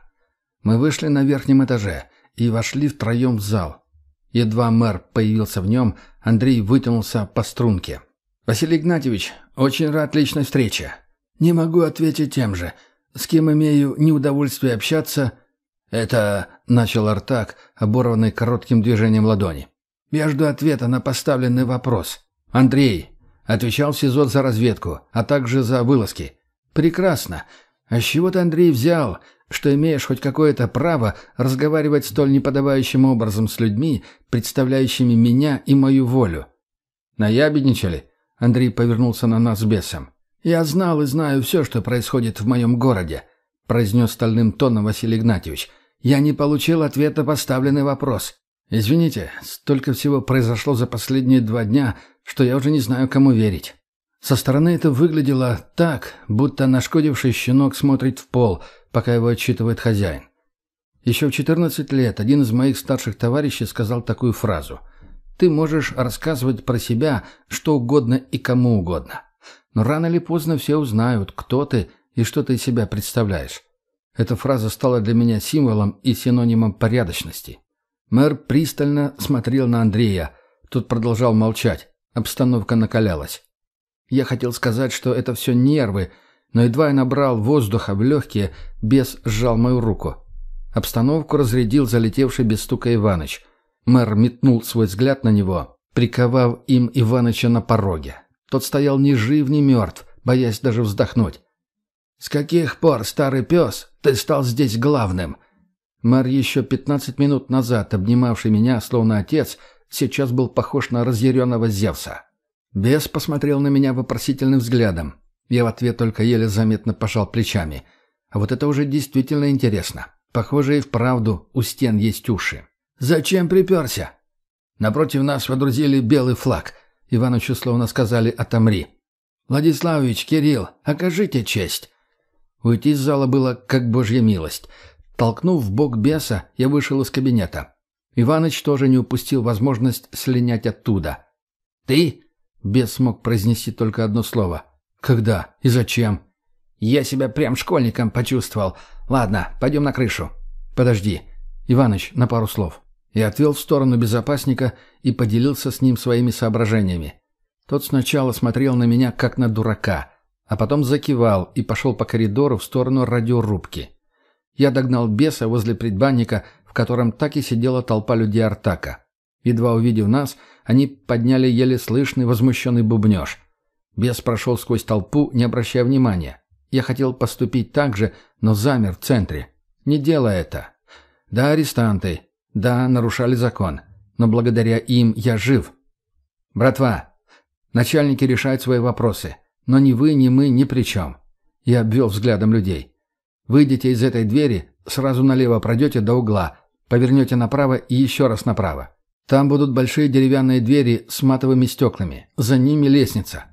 S2: Мы вышли на верхнем этаже и вошли втроем в зал. Едва мэр появился в нем, Андрей вытянулся по струнке. «Василий Игнатьевич, очень рад личной встрече. Не могу ответить тем же. С кем имею неудовольствие общаться...» «Это...» — начал Артак, оборванный коротким движением ладони. «Я жду ответа на поставленный вопрос. Андрей...» Отвечал в СИЗО за разведку, а также за вылазки. «Прекрасно. А с чего ты, Андрей, взял, что имеешь хоть какое-то право разговаривать столь неподобающим образом с людьми, представляющими меня и мою волю?» «Наябедничали?» Андрей повернулся на нас бесом. «Я знал и знаю все, что происходит в моем городе», — произнес стальным тоном Василий Игнатьевич. «Я не получил ответа на поставленный вопрос. Извините, столько всего произошло за последние два дня, что я уже не знаю, кому верить». Со стороны это выглядело так, будто нашкодивший щенок смотрит в пол, пока его отчитывает хозяин. Еще в 14 лет один из моих старших товарищей сказал такую фразу. «Ты можешь рассказывать про себя что угодно и кому угодно. Но рано или поздно все узнают, кто ты и что ты из себя представляешь». Эта фраза стала для меня символом и синонимом порядочности. Мэр пристально смотрел на Андрея. Тот продолжал молчать. Обстановка накалялась. Я хотел сказать, что это все нервы, но едва я набрал воздуха в легкие, бес сжал мою руку. Обстановку разрядил залетевший без стука Иваныч. Мэр метнул свой взгляд на него, приковав им Иваныча на пороге. Тот стоял ни жив, ни мертв, боясь даже вздохнуть. «С каких пор, старый пес, ты стал здесь главным?» Мэр, еще пятнадцать минут назад обнимавший меня, словно отец, сейчас был похож на разъяренного Зевса. Бес посмотрел на меня вопросительным взглядом. Я в ответ только еле заметно пожал плечами. А вот это уже действительно интересно. Похоже, и вправду у стен есть уши. «Зачем приперся?» Напротив нас водрузили белый флаг. Иванычу словно сказали «отомри». «Владиславович, Кирилл, окажите честь». Уйти из зала было как божья милость. Толкнув в бок беса, я вышел из кабинета. Иваныч тоже не упустил возможность слинять оттуда. «Ты?» Бес смог произнести только одно слово. «Когда? И зачем?» «Я себя прям школьником почувствовал. Ладно, пойдем на крышу». «Подожди. Иваныч, на пару слов». Я отвел в сторону безопасника и поделился с ним своими соображениями. Тот сначала смотрел на меня, как на дурака, а потом закивал и пошел по коридору в сторону радиорубки. Я догнал беса возле предбанника, в котором так и сидела толпа людей Артака. Едва увидев нас, они подняли еле слышный возмущенный бубнеж. Бес прошел сквозь толпу, не обращая внимания. Я хотел поступить так же, но замер в центре. Не делая это. Да, арестанты. Да, нарушали закон. Но благодаря им я жив. Братва, начальники решают свои вопросы. Но ни вы, ни мы ни при чем. Я обвел взглядом людей. Выйдете из этой двери, сразу налево пройдете до угла, повернете направо и еще раз направо. Там будут большие деревянные двери с матовыми стеклами. За ними лестница.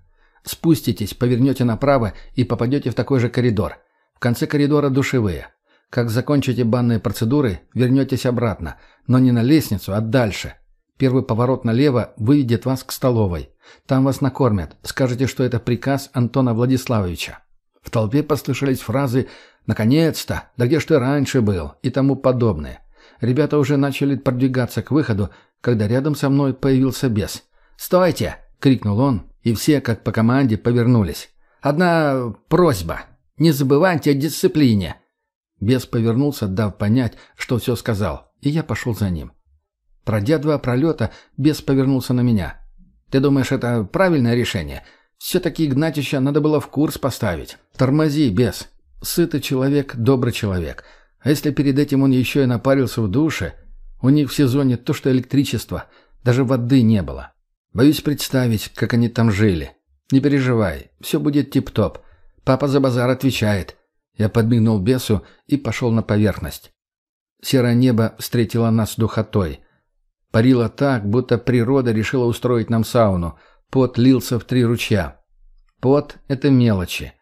S2: Спуститесь, повернете направо и попадете в такой же коридор. В конце коридора душевые. Как закончите банные процедуры, вернетесь обратно. Но не на лестницу, а дальше. Первый поворот налево выведет вас к столовой. Там вас накормят. Скажете, что это приказ Антона Владиславовича. В толпе послышались фразы «наконец-то», «да где ж ты раньше был» и тому подобное. Ребята уже начали продвигаться к выходу, когда рядом со мной появился бес. «Стойте!» — крикнул он, и все, как по команде, повернулись. «Одна просьба. Не забывайте о дисциплине!» Бес повернулся, дав понять, что все сказал, и я пошел за ним. Пройдя два пролета, бес повернулся на меня. «Ты думаешь, это правильное решение? Все-таки Игнатьича надо было в курс поставить. Тормози, бес. Сытый человек, добрый человек. А если перед этим он еще и напарился в душе, у них в сезоне то, что электричество, даже воды не было. Боюсь представить, как они там жили. Не переживай, все будет тип-топ. Папа за базар отвечает. Я подмигнул бесу и пошел на поверхность. Серое небо встретило нас духотой. Парило так, будто природа решила устроить нам сауну. Пот лился в три ручья. Пот — это мелочи.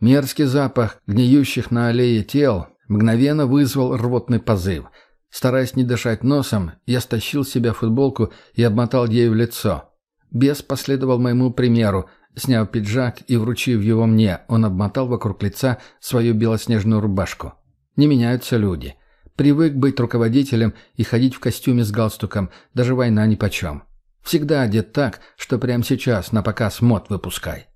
S2: Мерзкий запах гниющих на аллее тел мгновенно вызвал рвотный позыв. Стараясь не дышать носом, я стащил с себя футболку и обмотал ею лицо. Бес последовал моему примеру, сняв пиджак и вручив его мне, он обмотал вокруг лица свою белоснежную рубашку. Не меняются люди. Привык быть руководителем и ходить в костюме с галстуком, даже война нипочем. Всегда одет так, что прямо сейчас на показ мод выпускай.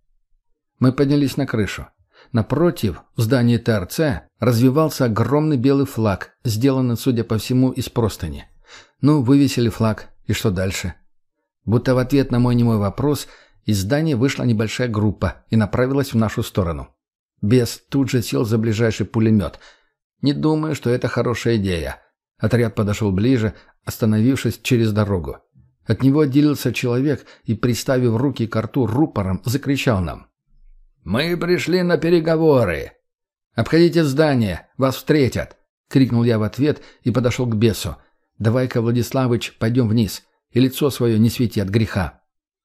S2: Мы поднялись на крышу. Напротив, в здании ТРЦ, развивался огромный белый флаг, сделанный, судя по всему, из простыни. Ну, вывесили флаг, и что дальше? Будто в ответ на мой немой вопрос из здания вышла небольшая группа и направилась в нашу сторону. Бес тут же сел за ближайший пулемет. Не думаю, что это хорошая идея. Отряд подошел ближе, остановившись через дорогу. От него отделился человек и, приставив руки к рту рупором, закричал нам.
S1: «Мы пришли на переговоры!»
S2: «Обходите здание! Вас встретят!» — крикнул я в ответ и подошел к бесу. «Давай-ка, Владиславыч, пойдем вниз, и лицо свое не свети от греха».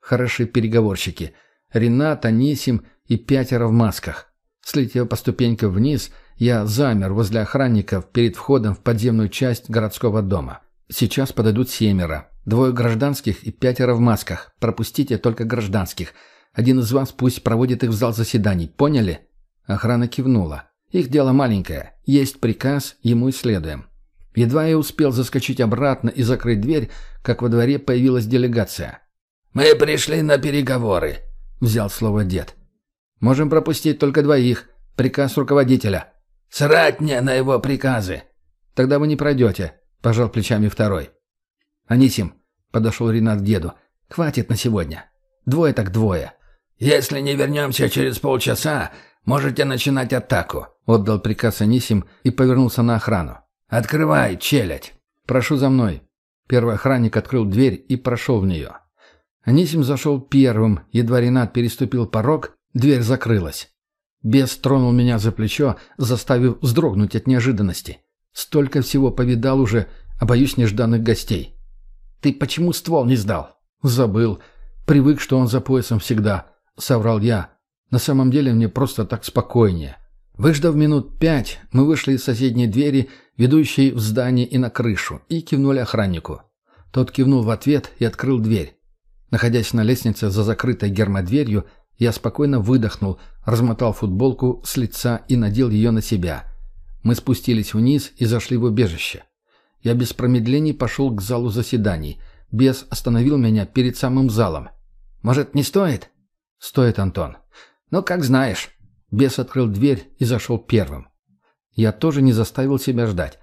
S2: Хороши переговорщики. Ренат, Анисим и пятеро в масках. Слетев по ступенькам вниз, я замер возле охранников перед входом в подземную часть городского дома. Сейчас подойдут семеро. Двое гражданских и пятеро в масках. Пропустите только гражданских. Один из вас пусть проводит их в зал заседаний. Поняли?» Охрана кивнула. «Их дело маленькое. Есть приказ, ему и следуем». Едва я успел заскочить обратно и закрыть дверь, как во дворе появилась делегация.
S1: «Мы пришли на переговоры», — взял слово дед.
S2: «Можем пропустить только двоих. Приказ руководителя».
S1: «Срать мне на его приказы».
S2: «Тогда вы не пройдете», — пожал плечами второй. «Анисим», — подошел Ренат к деду, — «хватит на сегодня. Двое так двое.
S1: «Если не вернемся через полчаса, можете начинать атаку», —
S2: отдал приказ Анисим и повернулся на охрану.
S1: «Открывай, челядь!»
S2: «Прошу за мной». Первый охранник открыл дверь и прошел в нее. Анисим зашел первым, едва Ренат переступил порог, дверь закрылась. Бес тронул меня за плечо, заставив вздрогнуть от неожиданности. Столько всего повидал уже, а боюсь нежданных гостей. «Ты почему ствол не сдал?» «Забыл. Привык, что он за поясом всегда. — соврал я. «На самом деле мне просто так спокойнее». Выждав минут пять, мы вышли из соседней двери, ведущей в здание и на крышу, и кивнули охраннику. Тот кивнул в ответ и открыл дверь. Находясь на лестнице за закрытой гермодверью, я спокойно выдохнул, размотал футболку с лица и надел ее на себя. Мы спустились вниз и зашли в убежище. Я без промедлений пошел к залу заседаний. Бес остановил меня перед самым залом. «Может, не стоит?» «Стоит, Антон». «Ну, как знаешь». Бес открыл дверь и зашел первым. Я тоже не заставил себя ждать.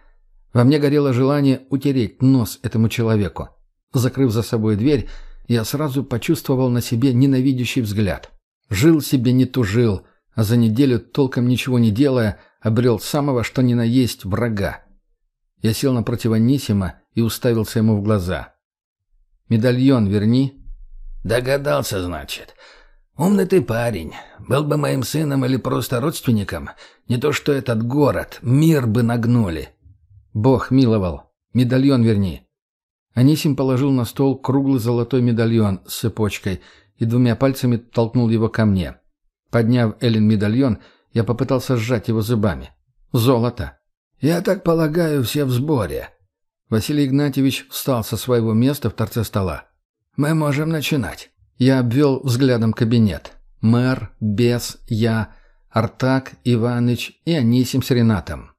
S2: Во мне горело желание утереть нос этому человеку. Закрыв за собой дверь, я сразу почувствовал на себе ненавидящий взгляд. Жил себе не тужил, а за неделю, толком ничего не делая, обрел самого что ни на есть врага. Я сел напротив Анисима и уставился ему в глаза. «Медальон верни».
S1: «Догадался, значит. «Умный ты парень. Был бы моим сыном или просто родственником, не то что этот город, мир бы нагнули».
S2: «Бог миловал. Медальон верни». Анисим положил на стол круглый золотой медальон с цепочкой и двумя пальцами толкнул его ко мне. Подняв Эллен медальон, я попытался сжать его зубами. «Золото!»
S1: «Я так полагаю, все в сборе».
S2: Василий Игнатьевич встал со своего места в торце стола.
S1: «Мы можем начинать».
S2: Я обвел взглядом кабинет. Мэр, Бес, я, Артак, Иваныч и Анисим с Ренатом.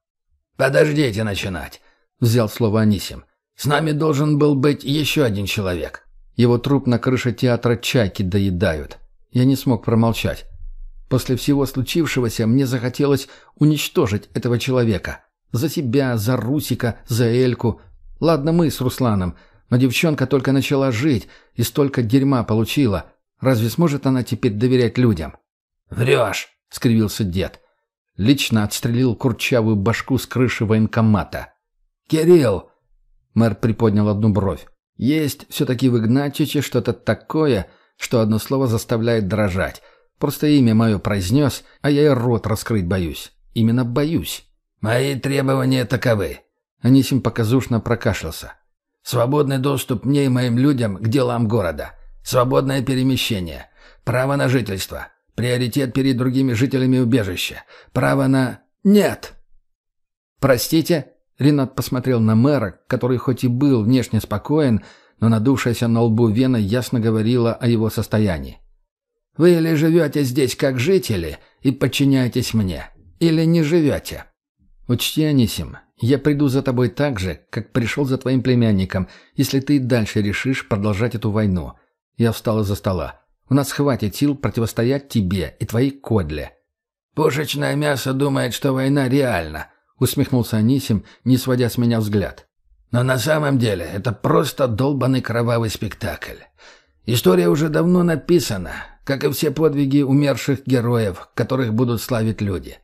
S1: «Подождите начинать», — взял слово Анисим. «С нами должен был быть еще один человек».
S2: Его труп на крыше театра «Чайки» доедают. Я не смог промолчать. После всего случившегося мне захотелось уничтожить этого человека. За себя, за Русика, за Эльку. Ладно мы с Русланом — но девчонка только начала жить и столько дерьма получила. Разве сможет она теперь доверять людям?
S1: «Врешь!» — скривился дед.
S2: Лично отстрелил курчавую башку с крыши военкомата.
S1: «Кирилл!»
S2: — мэр приподнял одну бровь. «Есть все-таки в Игнатьиче что-то такое, что одно слово заставляет дрожать. Просто имя мое произнес, а я и рот раскрыть боюсь. Именно боюсь».
S1: «Мои требования таковы».
S2: Анисим показушно прокашлялся.
S1: Свободный доступ мне и моим людям к делам города. Свободное перемещение. Право на жительство. Приоритет перед другими жителями убежища. Право на... Нет!»
S3: «Простите?» — Ренат посмотрел на мэра, который хоть и был внешне спокоен, но надувшаяся на лбу вена ясно говорила о его состоянии. «Вы или живете здесь как жители и подчиняетесь мне, или не живете?» «Учти, Анисим, я приду за тобой так же, как пришел за твоим племянником, если ты дальше решишь продолжать эту войну». Я встал из-за стола. «У нас хватит сил противостоять тебе и твоей кодле».
S1: «Пушечное мясо думает, что война реальна», — усмехнулся Анисим, не сводя с меня взгляд. «Но на самом деле это просто долбанный кровавый спектакль. История уже давно написана, как и все подвиги умерших героев, которых будут славить люди.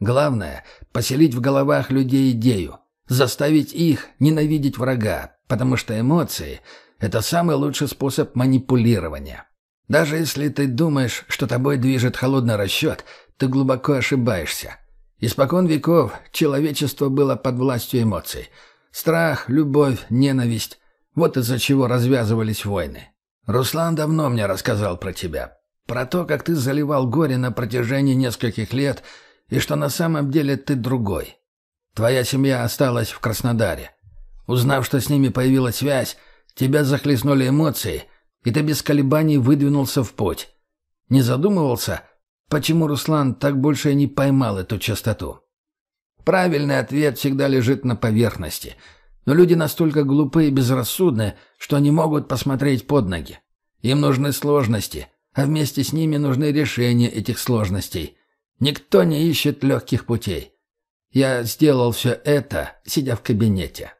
S1: Главное — поселить в головах людей идею, заставить их ненавидеть врага, потому что эмоции — это самый лучший способ манипулирования. Даже если ты думаешь, что тобой движет холодный расчет, ты глубоко ошибаешься. Испокон веков человечество было под властью эмоций. Страх, любовь, ненависть — вот из-за чего развязывались войны. Руслан давно мне рассказал про тебя. Про то, как ты заливал горе на протяжении нескольких лет — и что на самом деле ты другой. Твоя семья осталась в Краснодаре. Узнав, что с ними появилась связь, тебя захлестнули эмоции, и ты без колебаний выдвинулся в путь. Не задумывался, почему Руслан так больше не поймал эту частоту? Правильный ответ всегда лежит на поверхности, но люди настолько глупы и безрассудны, что не могут посмотреть под ноги. Им нужны сложности, а вместе с ними нужны решения этих сложностей. Никто не ищет легких путей. Я сделал все это, сидя в кабинете.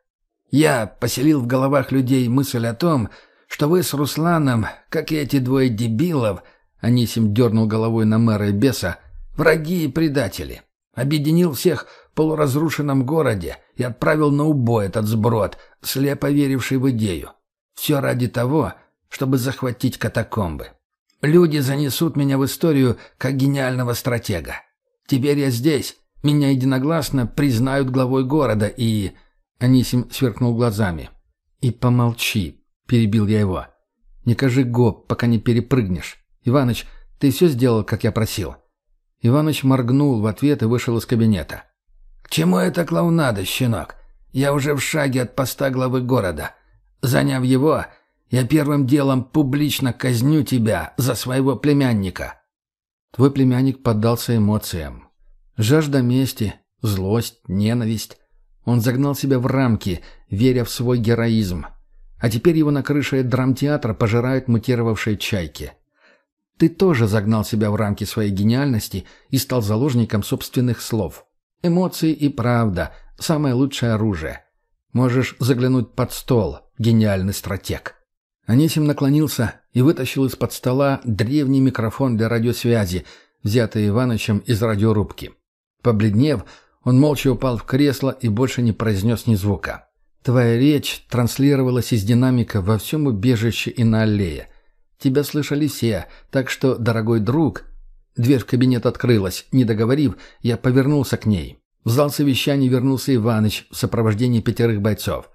S1: Я поселил в головах людей мысль о том, что вы с Русланом, как и эти двое дебилов, Анисим дернул головой на мэра и беса, враги и предатели. Объединил всех в полуразрушенном городе и отправил на убой этот сброд, слепо веривший в идею. Все ради того, чтобы захватить катакомбы. Люди занесут меня в историю как гениального стратега. Теперь я здесь. Меня единогласно признают главой города и...» Анисим сверкнул глазами. «И помолчи», — перебил я его. «Не кажи гоп, пока не перепрыгнешь. Иваныч, ты все сделал, как я просил?» Иваныч моргнул в ответ и вышел из кабинета. «К чему это клоунада, щенок? Я уже в шаге от поста главы города. Заняв его, я первым делом публично казню тебя за своего племянника». Твой племянник поддался эмоциям. Жажда мести, злость, ненависть. Он загнал себя в рамки, веря в свой героизм. А теперь его на крыше драмтеатра пожирают мутировавшие чайки. Ты тоже загнал себя в рамки своей гениальности и стал заложником собственных слов. Эмоции и правда – самое лучшее оружие. Можешь заглянуть под стол, гениальный стратег. Анисим наклонился и вытащил из-под стола древний микрофон для радиосвязи, взятый Иванычем из радиорубки. Побледнев, он молча упал в кресло и больше не произнес ни звука. «Твоя речь транслировалась из динамика во всем убежище и на аллее. Тебя слышали все, так что, дорогой друг...» Дверь в кабинет открылась. Не договорив, я повернулся к ней. В зал совещаний вернулся Иваныч в сопровождении пятерых бойцов.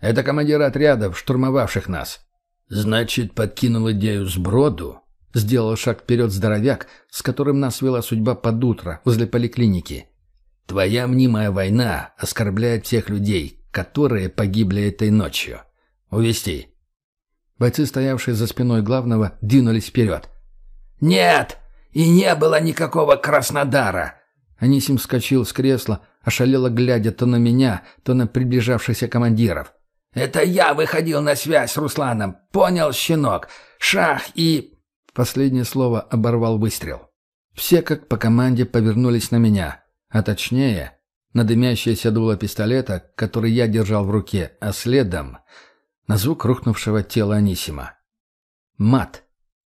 S1: «Это командиры отрядов, штурмовавших нас. «Значит, подкинул идею сброду?» Сделал шаг вперед здоровяк, с которым нас вела судьба под утро, возле поликлиники. «Твоя мнимая война оскорбляет всех людей, которые погибли этой ночью. Увести!» Бойцы, стоявшие за спиной главного, двинулись вперед. «Нет! И не было никакого Краснодара!» Анисим вскочил с кресла, ошалело глядя то на меня, то на приближавшихся командиров. «Это я выходил на связь с Русланом. Понял, щенок? Шах и...» Последнее слово оборвал выстрел. Все как по команде повернулись на меня, а точнее, на дымящееся дуло пистолета, который я держал в руке, а следом на звук рухнувшего тела Анисима. Мат.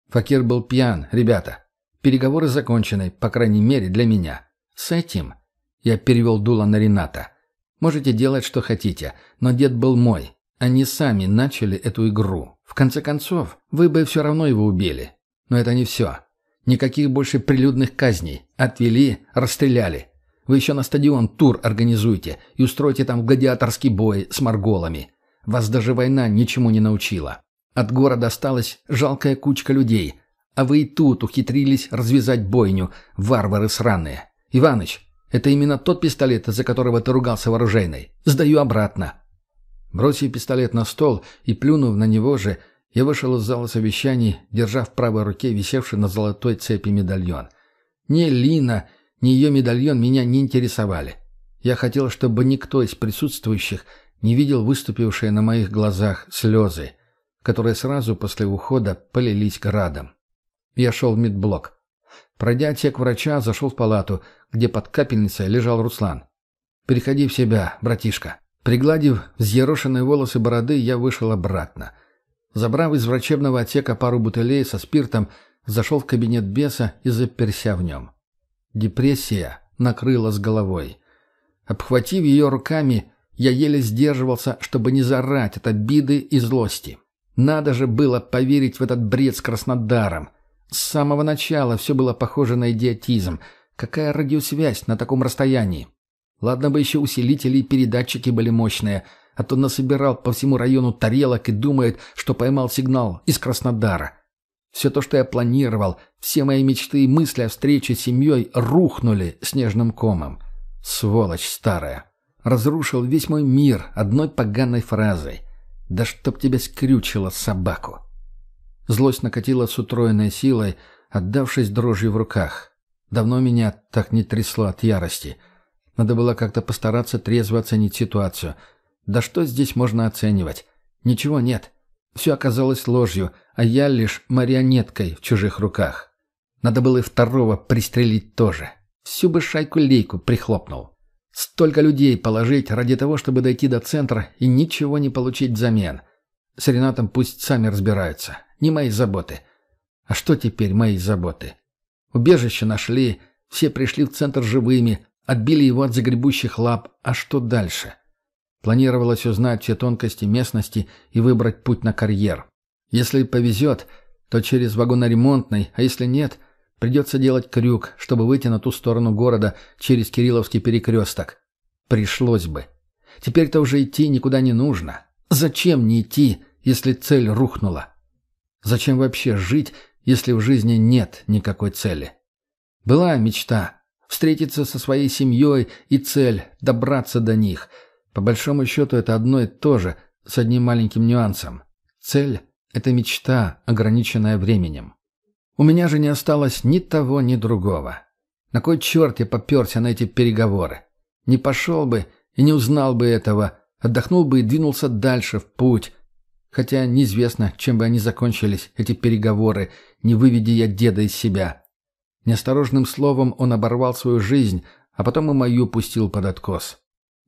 S1: Факир был пьян, ребята. Переговоры закончены, по крайней мере, для меня. С этим я перевел дуло на Рената. Можете делать, что хотите, но дед был мой. Они сами начали эту игру. В конце концов, вы бы все равно его убили. Но это не все. Никаких больше прилюдных казней. Отвели, расстреляли. Вы еще на стадион тур организуйте и устройте там гладиаторский бой с марголами.
S3: Вас даже война ничему не научила. От города осталась жалкая кучка людей, а вы и тут ухитрились развязать бойню, варвары сраные. Иваныч, это именно тот пистолет, из-за которого ты ругался вооружейной. Сдаю обратно». Бросив пистолет на стол и плюнув на него же, я вышел из зала совещаний, держа в правой руке висевший на золотой цепи медальон. Ни Лина, ни ее медальон меня не интересовали. Я хотел, чтобы никто из присутствующих не видел выступившие на моих глазах слезы, которые сразу после ухода полились градом. Я шел в медблок. Пройдя отсек врача, зашел в палату, где под капельницей лежал Руслан. «Переходи в себя, братишка». Пригладив взъерошенные волосы бороды, я вышел обратно. Забрав из врачебного отсека пару бутылей со спиртом, зашел в кабинет беса и заперся в нем. Депрессия накрыла с головой. Обхватив ее руками, я еле сдерживался, чтобы не зарать от обиды и злости. Надо же было поверить в этот бред с Краснодаром. С самого начала все было похоже на идиотизм. Какая радиосвязь на таком расстоянии? Ладно бы еще усилители и передатчики были мощные, а то насобирал по всему району тарелок и думает, что поймал сигнал из Краснодара. Все то, что я планировал, все мои мечты и мысли о встрече с семьей рухнули снежным комом. Сволочь старая. Разрушил весь мой мир одной поганой фразой. Да чтоб тебя скрючило собаку. Злость накатила с утроенной силой, отдавшись дрожью в руках. Давно меня так не трясло от ярости. Надо было как-то постараться трезво оценить ситуацию. Да что здесь можно оценивать? Ничего нет. Все оказалось ложью, а я лишь марионеткой в чужих руках. Надо было и второго пристрелить тоже. Всю бы шайку-лейку прихлопнул. Столько людей положить ради того, чтобы дойти до центра и ничего не получить взамен. С Ренатом пусть сами разбираются. Не мои заботы. А что теперь мои заботы? Убежище нашли, все пришли в центр живыми, отбили его от загребущих лап. А что дальше? Планировалось узнать все тонкости местности и выбрать путь на карьер. Если повезет, то через вагоноремонтный, а если нет, придется делать крюк, чтобы выйти на ту сторону города через Кирилловский перекресток. Пришлось бы. Теперь-то уже идти никуда не нужно. Зачем не идти, если цель рухнула? Зачем вообще жить, если в жизни нет никакой цели? Была мечта — встретиться со своей семьей и цель — добраться до них — по большому счету это одно и то же, с одним маленьким нюансом. Цель — это мечта, ограниченная временем. У меня же не осталось ни того, ни другого. На кой черт я поперся на эти переговоры? Не пошел бы и не узнал бы этого, отдохнул бы и двинулся дальше, в путь. Хотя неизвестно, чем бы они закончились, эти переговоры, не выведя я деда из себя. Неосторожным словом он оборвал свою жизнь, а потом и мою пустил под откос.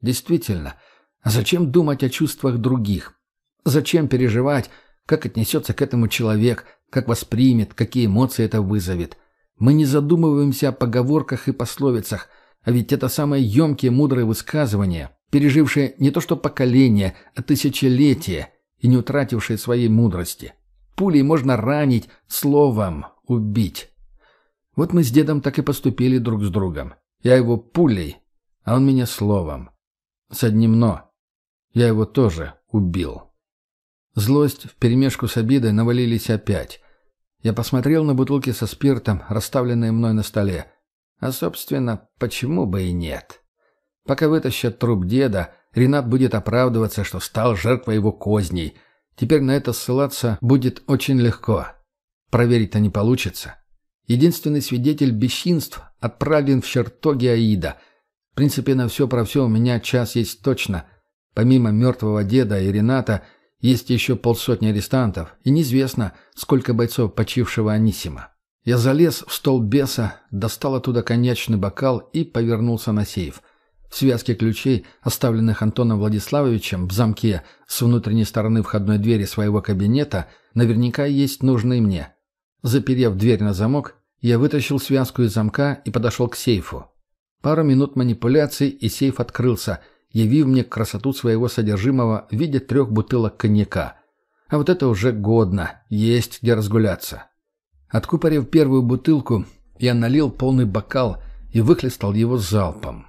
S3: Действительно, а зачем думать о чувствах других? Зачем переживать, как отнесется к этому человек, как воспримет, какие эмоции это вызовет? Мы не задумываемся о поговорках и пословицах, а ведь это самые емкие мудрые высказывания, пережившие не то что поколение, а тысячелетия и не утратившие своей мудрости. Пулей можно ранить, словом убить. Вот мы с дедом так и поступили друг с другом. Я его пулей, а он меня словом. С одним «но». Я его тоже убил. Злость вперемешку с обидой навалились опять. Я посмотрел на бутылки со спиртом, расставленные мной на столе. А, собственно, почему бы и нет? Пока вытащат труп деда, Ренат будет оправдываться, что стал жертвой его козней. Теперь на это ссылаться будет очень легко. Проверить-то не получится. Единственный свидетель бесчинств отправлен в чертоги Аида — в принципе, на все про все у меня час есть точно. Помимо мертвого деда и Рената, есть еще полсотни арестантов, и неизвестно, сколько бойцов почившего Анисима. Я залез в стол беса, достал оттуда коньячный бокал и повернулся на сейф. В связке ключей, оставленных Антоном Владиславовичем в замке с внутренней стороны входной двери своего кабинета, наверняка есть нужные мне. Заперев дверь на замок, я вытащил связку из замка и подошел к сейфу. Пару минут манипуляций, и сейф открылся, явив мне красоту своего содержимого в виде трех бутылок коньяка. А вот это уже годно, есть где разгуляться. Откупорив первую бутылку, я налил полный бокал и выхлестал его залпом.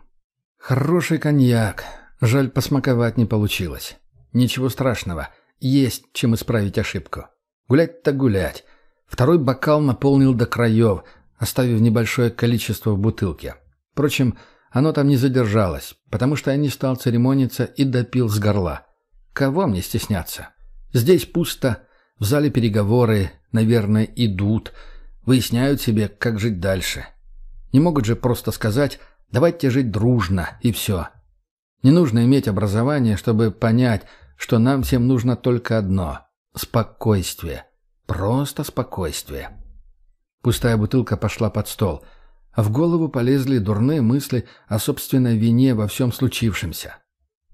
S3: Хороший коньяк, жаль, посмаковать не получилось.
S2: Ничего страшного. Есть чем исправить ошибку. Гулять-то гулять. Второй бокал наполнил до краев, оставив небольшое количество в бутылке. Впрочем, оно там не задержалось, потому что я не стал церемониться и допил с горла. Кого мне стесняться? Здесь пусто, в зале переговоры, наверное, идут, выясняют себе, как жить дальше. Не могут же просто сказать «давайте жить дружно» и все. Не нужно иметь образование, чтобы понять, что нам всем нужно только одно — спокойствие. Просто спокойствие. Пустая бутылка пошла под стол, а в голову полезли дурные мысли о собственной вине во всем случившемся.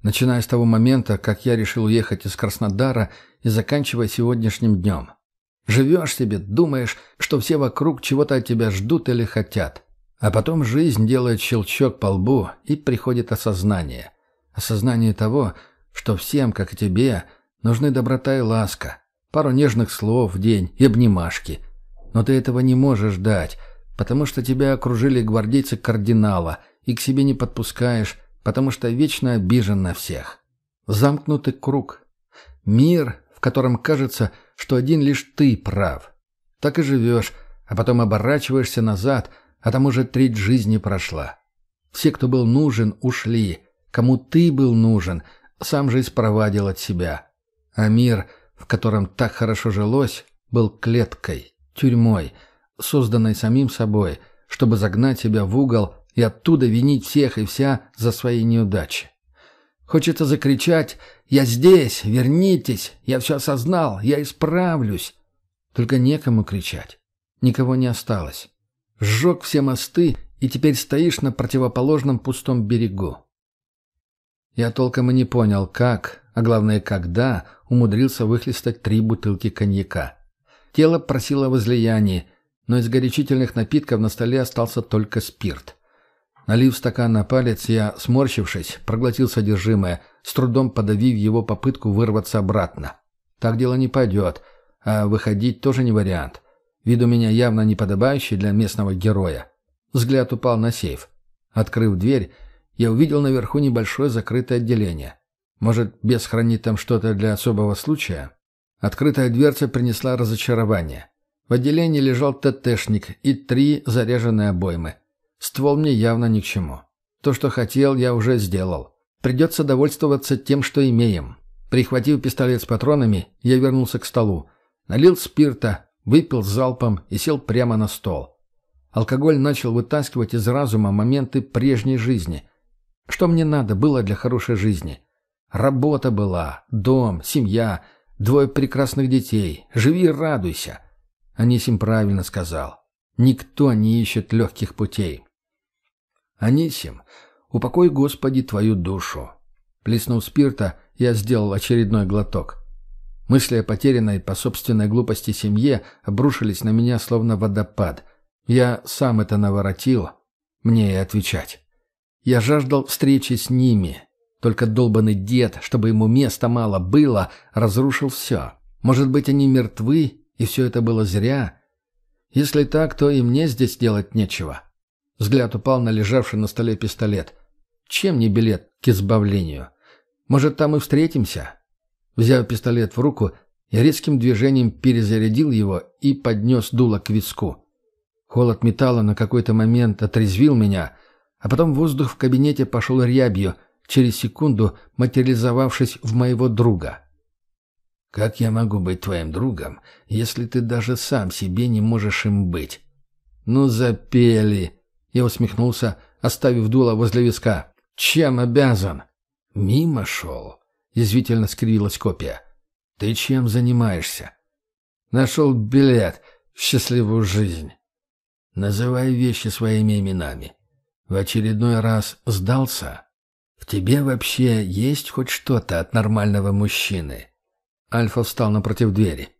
S2: Начиная с того момента, как я решил уехать из Краснодара и заканчивая сегодняшним днем. Живешь себе, думаешь, что все вокруг чего-то от тебя ждут или хотят. А потом жизнь делает щелчок по лбу, и приходит осознание. Осознание того, что всем, как и тебе, нужны доброта и ласка, пару нежных слов в день и обнимашки. Но ты этого не можешь дать, потому что тебя окружили гвардейцы кардинала, и к себе не подпускаешь, потому что вечно обижен на всех. Замкнутый круг. Мир, в котором кажется, что один лишь ты прав. Так и живешь, а потом оборачиваешься назад, а там уже треть жизни прошла. Все, кто был нужен, ушли. Кому ты был нужен, сам же испровадил от себя. А мир, в котором так хорошо жилось, был клеткой, тюрьмой, созданной самим собой, чтобы загнать себя в угол и оттуда винить всех и вся за свои неудачи. Хочется закричать «Я здесь! Вернитесь! Я все осознал! Я исправлюсь!» Только некому кричать. Никого не осталось. Сжег все мосты, и теперь стоишь на противоположном пустом берегу. Я толком и не понял, как, а главное, когда, умудрился выхлестать три бутылки коньяка. Тело просило возлияний, но из горячительных напитков на столе остался только спирт. Налив стакан на палец, я, сморщившись, проглотил содержимое, с трудом подавив его попытку вырваться обратно. Так дело не пойдет, а выходить тоже не вариант. Вид у меня явно неподобающий для местного героя. Взгляд упал на сейф. Открыв дверь, я увидел наверху небольшое закрытое отделение. Может, бес хранит там что-то для особого случая? Открытая дверца принесла разочарование. В отделении лежал ТТшник и три заряженные обоймы. Ствол мне явно ни к чему. То, что хотел, я уже сделал. Придется довольствоваться тем, что имеем. Прихватив пистолет с патронами, я вернулся к столу. Налил спирта, выпил залпом и сел прямо на стол. Алкоголь начал вытаскивать из разума моменты прежней жизни. Что мне надо было для хорошей жизни? Работа была, дом, семья, двое прекрасных детей. Живи и радуйся. Анисим правильно сказал. Никто не ищет легких путей. «Анисим, упокой, Господи, твою душу». Плеснув спирта, я сделал очередной глоток. Мысли о потерянной по собственной глупости семье обрушились на меня словно водопад. Я сам это наворотил, мне и отвечать. Я жаждал встречи с ними. Только долбанный дед, чтобы ему места мало было, разрушил все. Может быть, они мертвы, и все это было зря? Если так, то и мне здесь делать нечего. Взгляд упал на лежавший на столе пистолет. Чем не билет к избавлению? Может, там и встретимся? Взяв пистолет в руку, я резким движением перезарядил его и поднес дуло к виску. Холод металла на какой-то момент отрезвил меня, а потом воздух в кабинете пошел рябью, через секунду материализовавшись в моего друга. «Как я могу быть твоим другом, если ты даже сам себе не можешь им быть?» «Ну, запели!» Я усмехнулся, оставив дуло возле виска. «Чем обязан?» «Мимо шел», — язвительно скривилась копия. «Ты чем занимаешься?» «Нашел билет в счастливую жизнь». «Называй вещи своими именами. В очередной раз сдался? В тебе вообще есть хоть что-то от нормального мужчины?» Альфа встал напротив двери.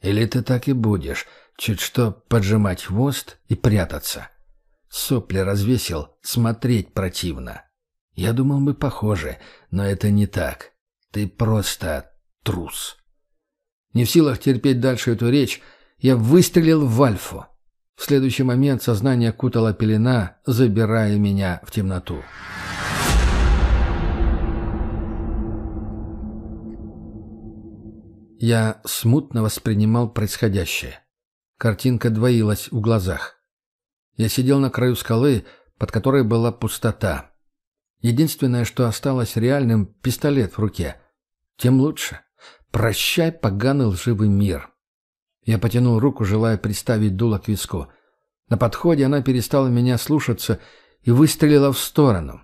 S2: «Или ты так и будешь, чуть что поджимать хвост и прятаться?» Сопли развесил, смотреть противно. Я думал, мы похожи, но это не так. Ты просто трус. Не в силах терпеть дальше эту речь, я выстрелил в Альфу. В следующий момент сознание кутала пелена, забирая меня в темноту. Я смутно воспринимал происходящее. Картинка двоилась в глазах. Я сидел на краю скалы, под которой была пустота. Единственное, что осталось реальным — пистолет в руке. Тем лучше. Прощай, поганый лживый мир. Я потянул руку, желая приставить дуло к виску. На подходе она перестала меня слушаться и выстрелила в сторону.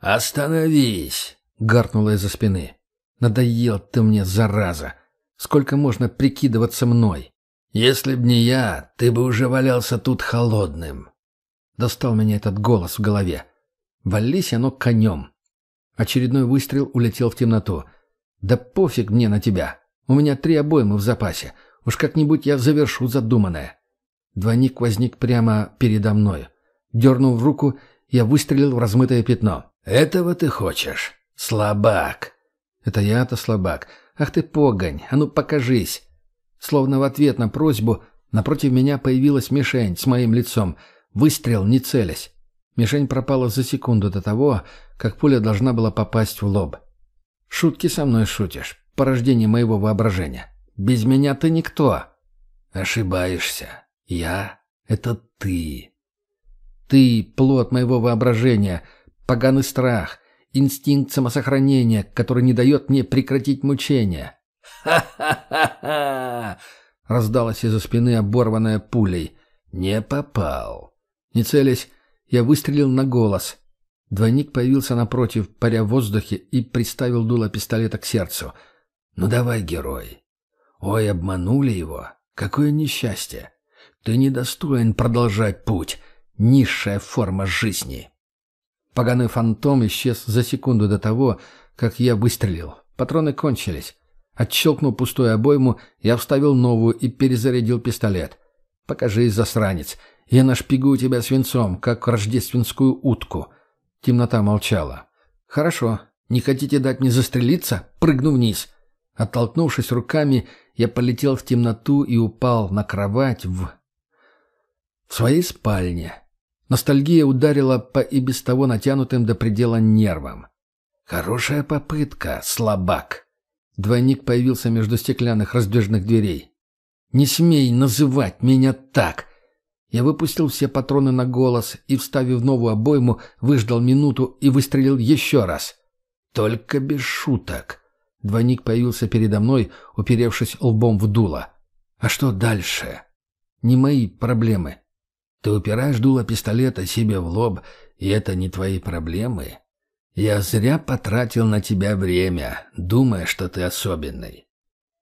S1: «Остановись!»
S2: — гаркнула из-за спины. «Надоел ты мне, зараза! Сколько можно прикидываться мной?»
S1: «Если б не я, ты бы уже валялся тут холодным».
S2: Достал меня этот голос в голове. «Вались оно конем!» Очередной выстрел улетел в темноту. «Да пофиг мне на тебя! У меня три обоймы в запасе. Уж как-нибудь я завершу задуманное». Двойник возник прямо передо мной. Дернув руку, я выстрелил в размытое пятно.
S1: «Этого ты хочешь? Слабак!»
S2: «Это я-то слабак. Ах ты погонь! А ну покажись!» Словно в ответ на просьбу, напротив меня появилась мишень с моим лицом. Выстрел, не целясь. Мишень пропала за секунду до того, как пуля должна была попасть в лоб. «Шутки со мной шутишь. Порождение моего воображения. Без меня ты никто».
S1: «Ошибаешься. Я — это ты».
S2: «Ты — плод моего воображения, поганый страх, инстинкт самосохранения, который не дает мне прекратить мучения».
S1: «Ха-ха-ха-ха!» — раздалась из-за спины оборванная пулей. «Не попал».
S2: Не целясь, я выстрелил на голос. Двойник появился напротив, паря в воздухе, и приставил дуло пистолета к сердцу.
S1: «Ну давай, герой!» «Ой, обманули его! Какое несчастье! Ты недостоин продолжать путь! Низшая форма жизни!»
S2: Поганый фантом исчез за секунду до того, как я выстрелил. Патроны кончились. Отщелкнув пустую обойму, я вставил новую и перезарядил пистолет. «Покажись, засранец. Я нашпигую тебя свинцом, как рождественскую утку». Темнота молчала. «Хорошо. Не хотите дать мне застрелиться? Прыгну вниз». Оттолкнувшись руками, я полетел в темноту и упал на кровать в... В своей спальне. Ностальгия ударила по и без того натянутым до предела нервам.
S1: «Хорошая попытка, слабак!»
S2: Двойник появился между стеклянных раздвижных дверей. «Не смей называть меня так!» Я выпустил все патроны на голос и, вставив новую обойму, выждал минуту и выстрелил еще раз. «Только без шуток!» Двойник появился передо мной, уперевшись лбом в дуло. «А что дальше?» «Не мои проблемы».
S1: «Ты упираешь дуло пистолета себе в лоб, и это не твои проблемы?» Я зря потратил на тебя время, думая, что ты особенный.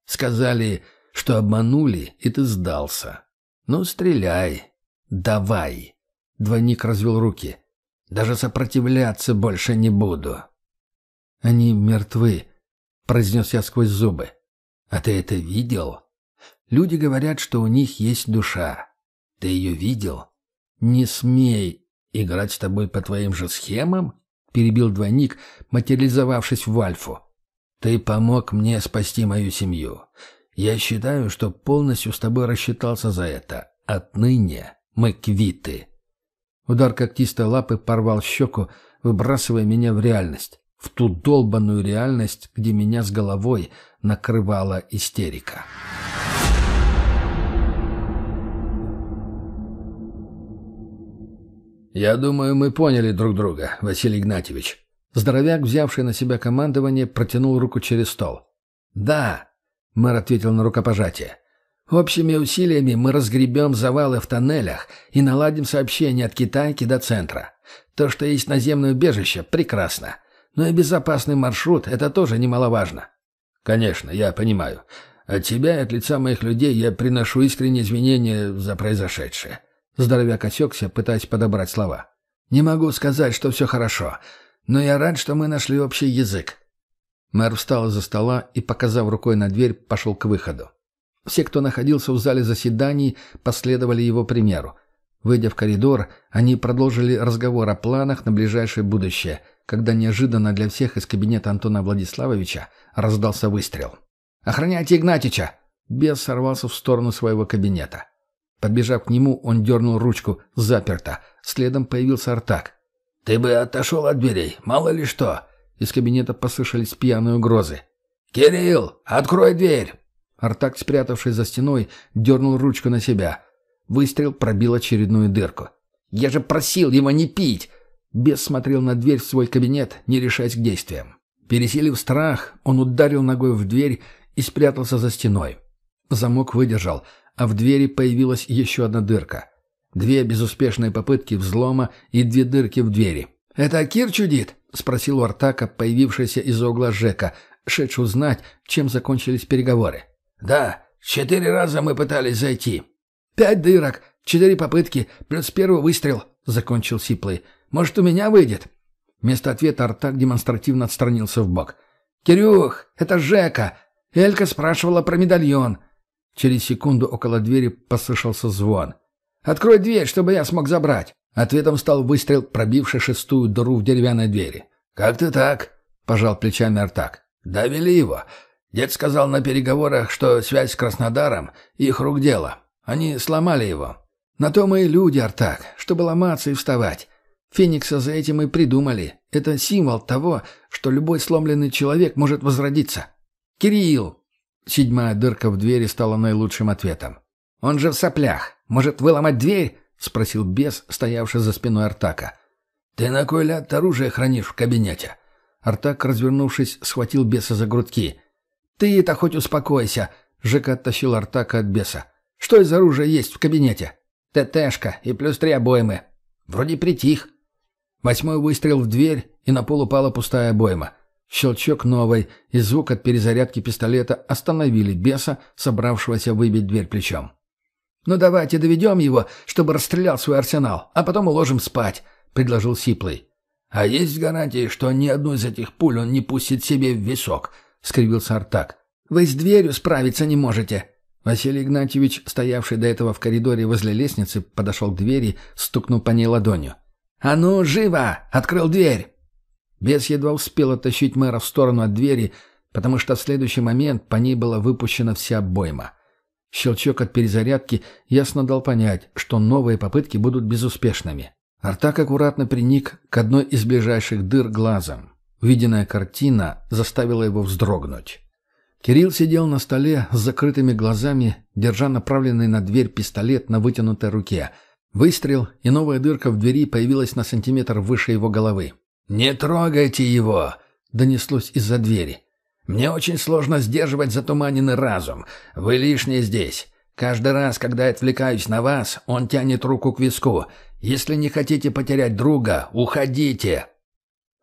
S1: Сказали, что обманули, и ты сдался. Ну, стреляй. Давай. Двойник развел руки. Даже сопротивляться больше не буду.
S2: Они мертвы, произнес я сквозь зубы.
S1: А ты это видел? Люди говорят, что у них есть душа. Ты ее видел? Не смей играть с тобой по твоим же схемам? перебил двойник, материализовавшись в Альфу. «Ты помог мне спасти мою семью. Я считаю, что полностью с тобой рассчитался за это. Отныне мы квиты».
S2: Удар когтистой лапы порвал щеку, выбрасывая меня в реальность. В ту долбанную реальность, где меня с головой накрывала истерика.
S1: «Я думаю, мы поняли друг друга, Василий Игнатьевич».
S2: Здоровяк, взявший на себя командование, протянул руку через стол.
S1: «Да», — мэр ответил на рукопожатие. «Общими усилиями мы разгребем завалы в тоннелях и наладим сообщение от Китайки до центра. То, что есть наземное убежище, прекрасно. Но и безопасный маршрут — это тоже немаловажно». «Конечно, я понимаю. От тебя и от лица моих людей я приношу искренние извинения за произошедшее.
S2: Здоровяк осекся, пытаясь подобрать слова.
S1: «Не могу сказать, что все хорошо, но я рад, что мы нашли общий язык».
S2: Мэр встал из-за стола и, показав рукой на дверь, пошел к выходу. Все, кто находился в зале заседаний, последовали его примеру. Выйдя в коридор, они продолжили разговор о планах на ближайшее будущее, когда неожиданно для всех из кабинета Антона Владиславовича раздался выстрел. «Охраняйте Игнатича!» Бес сорвался в сторону своего кабинета. Подбежав к нему, он дернул ручку. Заперто. Следом появился Артак.
S1: «Ты бы отошел от дверей, мало ли что!»
S2: Из кабинета послышались пьяные угрозы.
S1: «Кирилл, открой дверь!»
S2: Артак, спрятавшись за стеной, дернул ручку на себя. Выстрел пробил очередную дырку. «Я же просил его не пить!» Бес смотрел на дверь в свой кабинет, не решаясь к действиям. Пересилив страх, он ударил ногой в дверь и спрятался за стеной. Замок выдержал, а в двери появилась еще одна дырка. Две безуспешные попытки взлома и две дырки в двери. «Это Кир чудит?» — спросил у Артака, появившийся из угла Жека, шедший узнать, чем закончились переговоры.
S1: «Да, четыре раза мы пытались зайти».
S2: «Пять дырок, четыре попытки, плюс первый выстрел», — закончил Сиплый. «Может, у меня выйдет?» Вместо ответа Артак демонстративно отстранился в бок. «Кирюх, это Жека. Элька спрашивала про медальон». Через секунду около двери послышался звон. «Открой дверь, чтобы я смог забрать». Ответом стал выстрел, пробивший шестую дыру в деревянной двери.
S1: «Как ты так?» — пожал плечами Артак. «Довели его. Дед сказал на переговорах, что связь с Краснодаром — их рук дело. Они сломали его.
S2: На то мы и люди, Артак, чтобы ломаться и вставать. Феникса за этим и придумали. Это символ того, что любой сломленный человек может возродиться. «Кирилл!» Седьмая дырка в двери стала наилучшим ответом. «Он же в соплях. Может, выломать дверь?» — спросил бес, стоявший за спиной Артака.
S1: «Ты на кой ляд оружие хранишь в кабинете?»
S2: Артак, развернувшись, схватил беса за грудки. «Ты-то хоть успокойся!» — Жека оттащил Артака от беса. «Что из оружия есть в кабинете?» «ТТшка и плюс три обоймы. Вроде притих». Восьмой выстрел в дверь, и на пол упала пустая обойма. Щелчок новой, и звук от перезарядки пистолета остановили беса, собравшегося выбить дверь плечом. «Ну давайте доведем его, чтобы расстрелял свой арсенал, а потом уложим спать», — предложил Сиплый.
S1: «А есть гарантии, что ни одну из этих пуль он не пустит себе в висок?» — скривился Артак.
S2: «Вы с дверью справиться не можете». Василий Игнатьевич, стоявший до этого в коридоре возле лестницы, подошел к двери, стукнул по ней ладонью. «А ну, живо! Открыл дверь!» Бес едва успел оттащить мэра в сторону от двери, потому что в следующий момент по ней была выпущена вся обойма. Щелчок от перезарядки ясно дал понять, что новые попытки будут безуспешными. Артак аккуратно приник к одной из ближайших дыр глазом. Увиденная картина заставила его вздрогнуть. Кирилл сидел на столе с закрытыми глазами, держа направленный на дверь пистолет на вытянутой руке — Выстрел, и новая дырка в двери появилась на сантиметр выше его головы.
S1: «Не трогайте его!»
S2: — донеслось из-за двери.
S1: «Мне очень сложно сдерживать затуманенный разум. Вы лишние здесь. Каждый раз, когда я отвлекаюсь на вас, он тянет руку к виску. Если не хотите потерять друга, уходите!»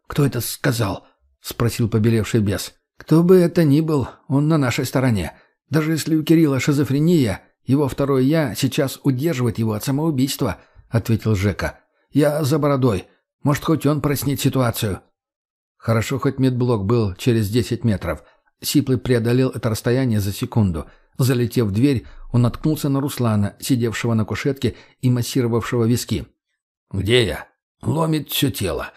S2: «Кто это сказал?» — спросил побелевший бес. «Кто бы это ни был, он на нашей стороне. Даже если у Кирилла шизофрения, его второй «я» сейчас удерживает его от самоубийства», — ответил Жека. «Я за бородой. Может, хоть он прояснит ситуацию». Хорошо, хоть медблок был через десять метров. Сиплый преодолел это расстояние за секунду. Залетев в дверь, он наткнулся на Руслана, сидевшего на кушетке и массировавшего виски.
S1: «Где я?» «Ломит все тело.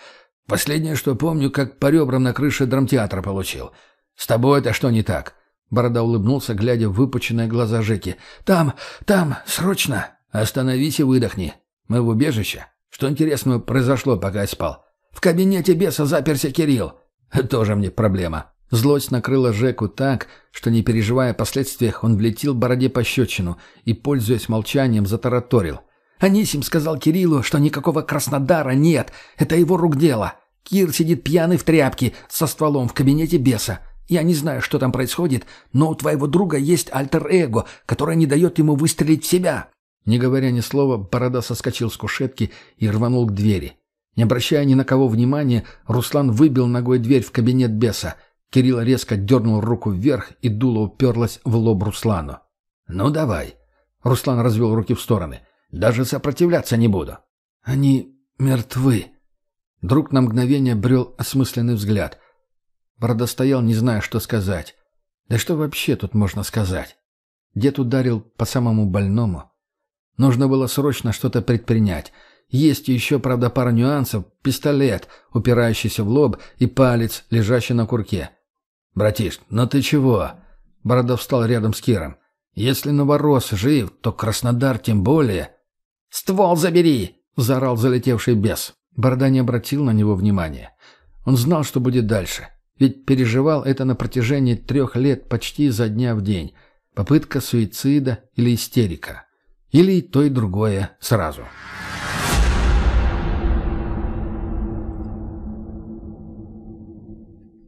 S1: Последнее, что помню, как по ребрам на крыше драмтеатра получил. С тобой это что не так?»
S2: Борода улыбнулся, глядя в выпученные глаза Жеки. «Там, там, срочно!»
S1: «Остановись и выдохни. Мы в убежище. Что интересного произошло, пока я спал?»
S2: «В кабинете беса заперся Кирилл».
S1: «Тоже мне проблема».
S2: Злость накрыла Жеку так, что, не переживая о последствиях, он влетел Бороде по щечину и, пользуясь молчанием, затараторил. «Анисим сказал Кириллу, что никакого Краснодара нет. Это его рук дело. Кир сидит пьяный в тряпке со стволом в кабинете беса. Я не знаю, что там происходит, но у твоего друга есть альтер-эго, которое не дает ему выстрелить в себя». Не говоря ни слова, Борода соскочил с кушетки и рванул к двери. Не обращая ни на кого внимания, Руслан выбил ногой дверь в кабинет беса. Кирилл резко дернул руку вверх, и дуло уперлось в лоб Руслану.
S1: «Ну, давай». Руслан развел руки в стороны. «Даже сопротивляться не буду».
S2: «Они мертвы». Друг на мгновение брел осмысленный взгляд. Борода стоял, не зная, что сказать. Да что вообще тут можно сказать? Дед ударил по самому больному. Нужно было срочно что-то предпринять. Есть еще, правда, пара нюансов. Пистолет, упирающийся в лоб, и палец, лежащий на курке.
S1: «Братиш, ну ты чего?»
S2: Борода встал рядом с Киром. «Если Новорос жив, то Краснодар тем более».
S3: «Ствол забери!»
S2: — заорал залетевший бес. Борода не обратил на него внимания. Он знал, что будет дальше. Ведь переживал это на протяжении трех лет почти за дня в день. Попытка суицида или истерика. Или то, и другое сразу.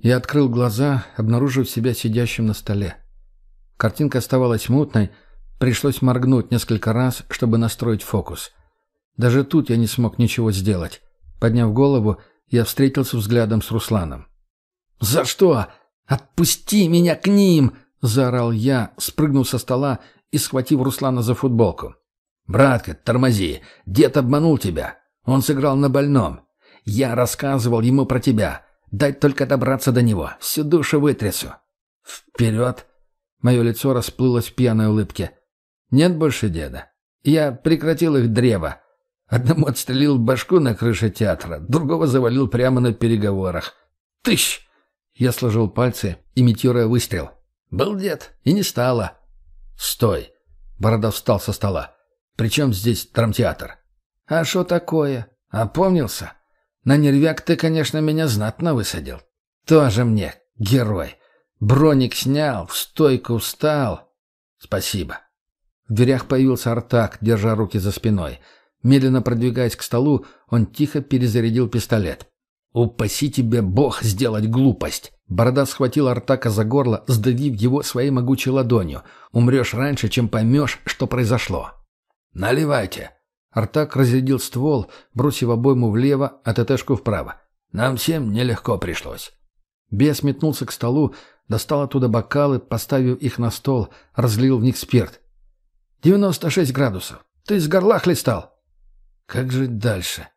S2: Я открыл глаза, обнаружив себя сидящим на столе. Картинка оставалась мутной, пришлось моргнуть несколько раз, чтобы настроить фокус. Даже тут я не смог ничего сделать. Подняв голову, я встретился взглядом с Русланом. «За что? Отпусти меня к ним!» — заорал я, спрыгнув со стола и схватив Руслана за футболку. «Братка, тормози! Дед обманул тебя. Он сыграл на больном. Я рассказывал ему про тебя. Дай только добраться до него. Всю душу вытрясу». «Вперед!» Мое лицо расплылось в пьяной улыбке. «Нет больше деда. Я прекратил их древо. Одному отстрелил башку на крыше театра, другого завалил прямо на переговорах. Тыщ! Я сложил пальцы, имитируя выстрел. Был дед, и не стало. Стой! Борода встал со стола. Причем здесь драмтеатр? А что такое? Опомнился? На нервяк ты, конечно, меня знатно высадил. Тоже мне герой. Броник снял, в стойку встал. Спасибо. В дверях появился Артак, держа руки за спиной. Медленно продвигаясь к столу, он тихо перезарядил пистолет. «Упаси тебе Бог сделать глупость!» Борода схватил Артака за горло, сдавив его своей могучей ладонью. «Умрешь раньше, чем поймешь, что произошло». «Наливайте!» Артак разрядил ствол, бросив обойму влево, а ТТшку вправо. «Нам всем нелегко пришлось». Бес метнулся к столу, достал оттуда бокалы, поставив их на стол, разлил в них спирт. «Девяносто шесть градусов. Ты с горла хлестал?» Как жить дальше?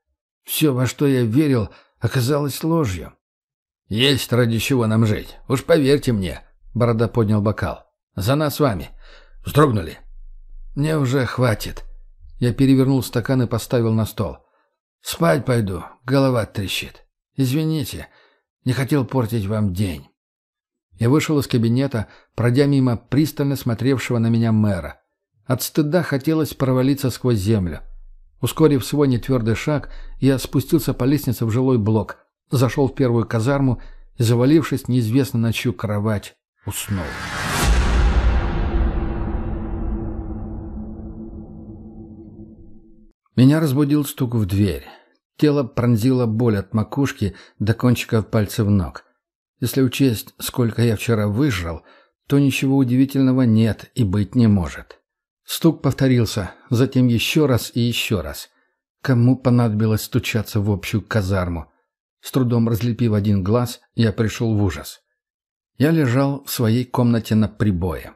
S2: Все, во что я верил, оказалось ложью. «Есть ради чего нам жить. Уж поверьте мне», — Борода поднял бокал. «За нас с вами. Вздрогнули». «Мне уже хватит». Я перевернул стакан и поставил на стол. «Спать пойду. Голова трещит. Извините. Не хотел портить вам день». Я вышел из кабинета, пройдя мимо пристально смотревшего на меня мэра. От стыда хотелось провалиться сквозь землю. Ускорив свой нетвердый шаг, я спустился по лестнице в жилой блок, зашел в первую казарму и, завалившись неизвестно на чью кровать, уснул. Меня разбудил стук в дверь. Тело пронзило боль от макушки до кончиков пальцев ног. Если учесть, сколько я вчера выжрал, то ничего удивительного нет и быть не может. Стук повторился, затем еще раз и еще раз. Кому понадобилось стучаться в общую казарму? С трудом разлепив один глаз, я пришел в ужас. Я лежал в своей комнате на прибое.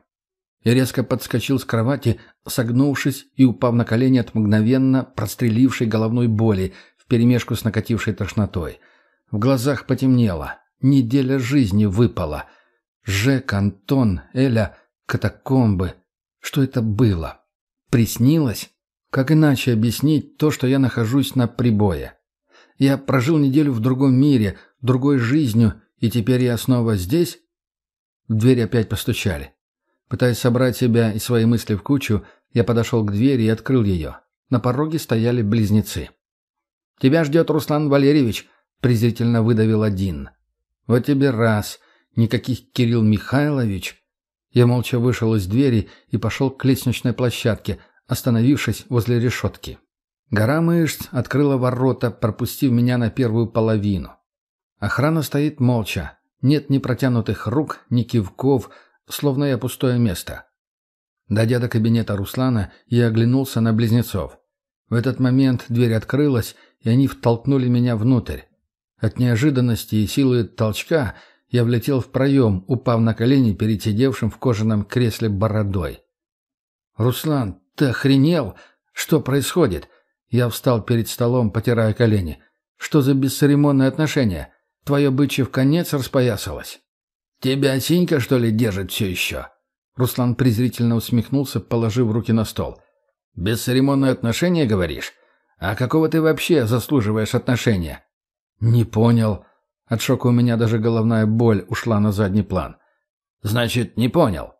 S2: Я резко подскочил с кровати, согнувшись и упав на колени от мгновенно прострелившей головной боли вперемешку с накатившей тошнотой. В глазах потемнело. Неделя жизни выпала. Жек, Антон, Эля, катакомбы — что это было? Приснилось? Как иначе объяснить то, что я нахожусь на прибое? Я прожил неделю в другом мире, другой жизнью, и теперь я снова здесь? В дверь опять постучали. Пытаясь собрать себя и свои мысли в кучу, я подошел к двери и открыл ее. На пороге стояли близнецы. «Тебя ждет Руслан Валерьевич», — презрительно выдавил один. «Вот тебе раз. Никаких Кирилл Михайлович. Я молча вышел из двери и пошел к лестничной площадке, остановившись возле решетки. Гора мышц открыла ворота, пропустив меня на первую половину. Охрана стоит молча. Нет ни протянутых рук, ни кивков, словно я пустое место. Дойдя до кабинета Руслана, я оглянулся на близнецов. В этот момент дверь открылась, и они втолкнули меня внутрь. От неожиданности и силы толчка – я влетел в проем, упав на колени перед сидевшим в кожаном кресле бородой. «Руслан, ты охренел? Что происходит?» Я встал перед столом, потирая колени. «Что за бесцеремонное отношение? Твое бычье в конец распоясалось?» «Тебя Синька, что ли, держит все еще?» Руслан презрительно усмехнулся, положив руки на стол. «Бесцеремонное отношение, говоришь? А какого ты вообще заслуживаешь отношения?» «Не понял», от шока у меня даже головная боль ушла на задний план. «Значит, не понял».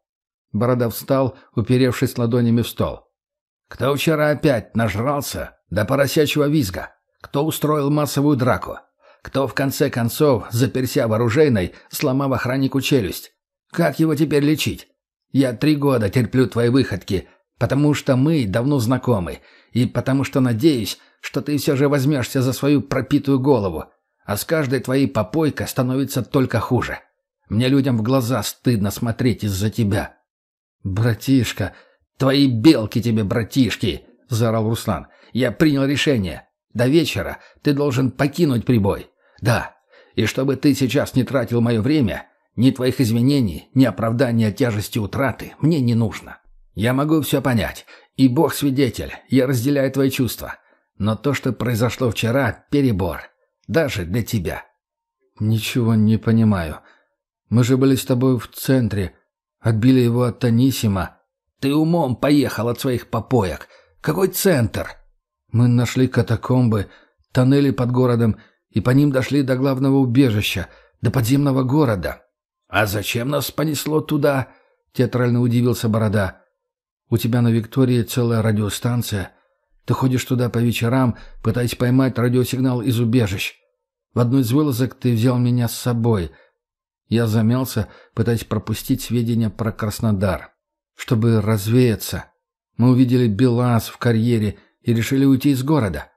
S2: Борода встал, уперевшись ладонями в стол. «Кто вчера опять нажрался до поросячьего визга? Кто устроил массовую драку? Кто, в конце концов, заперся в оружейной, сломав охраннику челюсть? Как его теперь лечить?
S3: Я три года терплю твои выходки, потому что мы давно знакомы, и потому что надеюсь, что ты все же возьмешься за свою пропитую голову, а с каждой твоей попойкой становится только хуже. Мне людям в глаза стыдно смотреть из-за тебя». «Братишка, твои белки тебе, братишки!» — заорал Руслан. «Я принял решение. До вечера ты должен покинуть прибой. Да, и чтобы ты сейчас не тратил мое время, ни твоих извинений, ни оправдания тяжести утраты мне не нужно. Я могу все понять, и Бог свидетель, я разделяю твои чувства. Но то, что произошло вчера, перебор. Даже для тебя».
S2: «Ничего не понимаю. Мы же были с тобой в центре. Отбили его от Танисима.
S3: Ты умом поехал от своих попоек. Какой центр?»
S2: «Мы нашли катакомбы, тоннели под городом, и по ним дошли до главного убежища, до подземного города».
S3: «А зачем нас понесло туда?» — театрально удивился Борода.
S2: «У тебя на Виктории целая радиостанция. Ты ходишь туда по вечерам, пытаясь поймать радиосигнал из убежищ. В одной из вылазок ты взял меня с собой. Я замялся, пытаясь пропустить сведения про Краснодар. Чтобы развеяться. Мы увидели БелАЗ в карьере и решили уйти из города.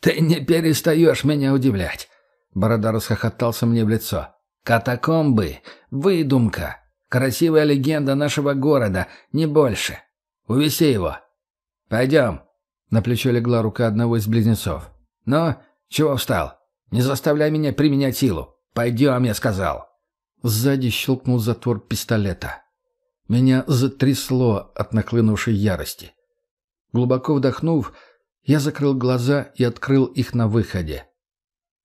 S3: «Ты не перестаешь меня удивлять!» Борода расхохотался мне в лицо. «Катакомбы! Выдумка! Красивая легенда нашего города, не больше! Увеси его! Пойдем!» На плечо легла рука одного из близнецов. «Ну, чего встал? Не заставляй меня применять силу! Пойдем, я сказал!»
S2: Сзади щелкнул затвор пистолета. Меня затрясло от наклынувшей ярости. Глубоко вдохнув, я закрыл глаза и открыл их на выходе.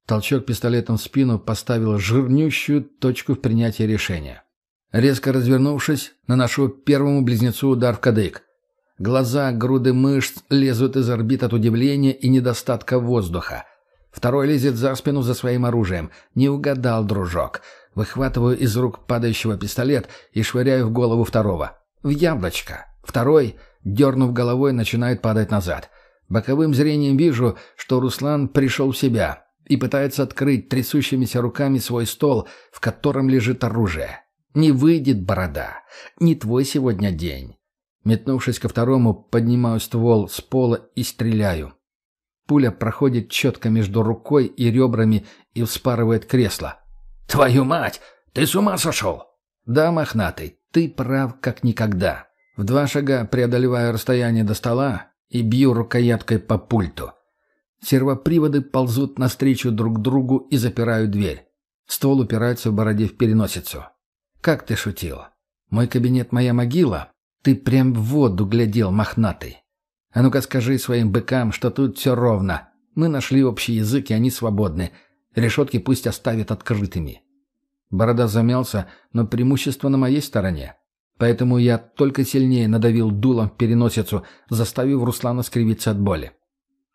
S2: Толчок пистолетом в спину поставил жирнющую точку в принятии решения. Резко развернувшись, наношу первому близнецу удар в кадык. Глаза, груды мышц лезут из орбит от удивления и недостатка воздуха. Второй лезет за спину за своим оружием. Не угадал, дружок. Выхватываю из рук падающего пистолет и швыряю в голову второго. В яблочко. Второй, дернув головой, начинает падать назад. Боковым зрением вижу, что Руслан пришел в себя и пытается открыть трясущимися руками свой стол, в котором лежит оружие. Не выйдет борода. Не твой сегодня день. Метнувшись ко второму, поднимаю ствол с пола и стреляю. Пуля проходит четко между рукой и ребрами и вспарывает кресло.
S3: «Твою мать! Ты с ума сошел?»
S2: «Да, мохнатый, ты прав как никогда». В два шага преодолеваю расстояние до стола и бью рукояткой по пульту. Сервоприводы ползут навстречу друг другу и запирают дверь. Ствол упирается в бороде в переносицу. «Как ты шутил? Мой кабинет — моя могила? Ты прям в воду глядел, мохнатый. А ну-ка скажи своим быкам, что тут все ровно. Мы нашли общий язык, и они свободны. Решетки пусть оставят открытыми». Борода замялся, но преимущество на моей стороне. Поэтому я только сильнее надавил дулом в переносицу, заставив Руслана скривиться от боли.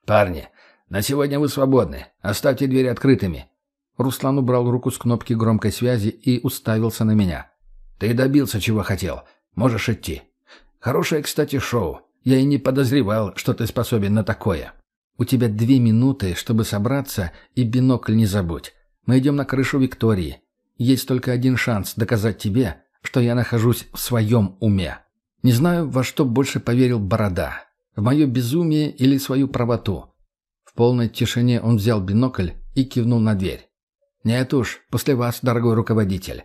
S3: «Парни, на сегодня вы свободны. Оставьте двери открытыми».
S2: Руслан убрал руку с кнопки громкой связи и уставился на меня.
S3: «Ты добился, чего хотел. Можешь идти. Хорошее, кстати, шоу. Я и не подозревал, что ты способен на такое».
S2: «У тебя две минуты, чтобы собраться, и бинокль не забудь. Мы идем на крышу Виктории. Есть только один шанс доказать тебе, что я нахожусь в своем уме. Не знаю, во что больше поверил Борода. В мое безумие или свою правоту. В полной тишине он взял бинокль и кивнул на дверь. «Нет уж, после вас, дорогой руководитель.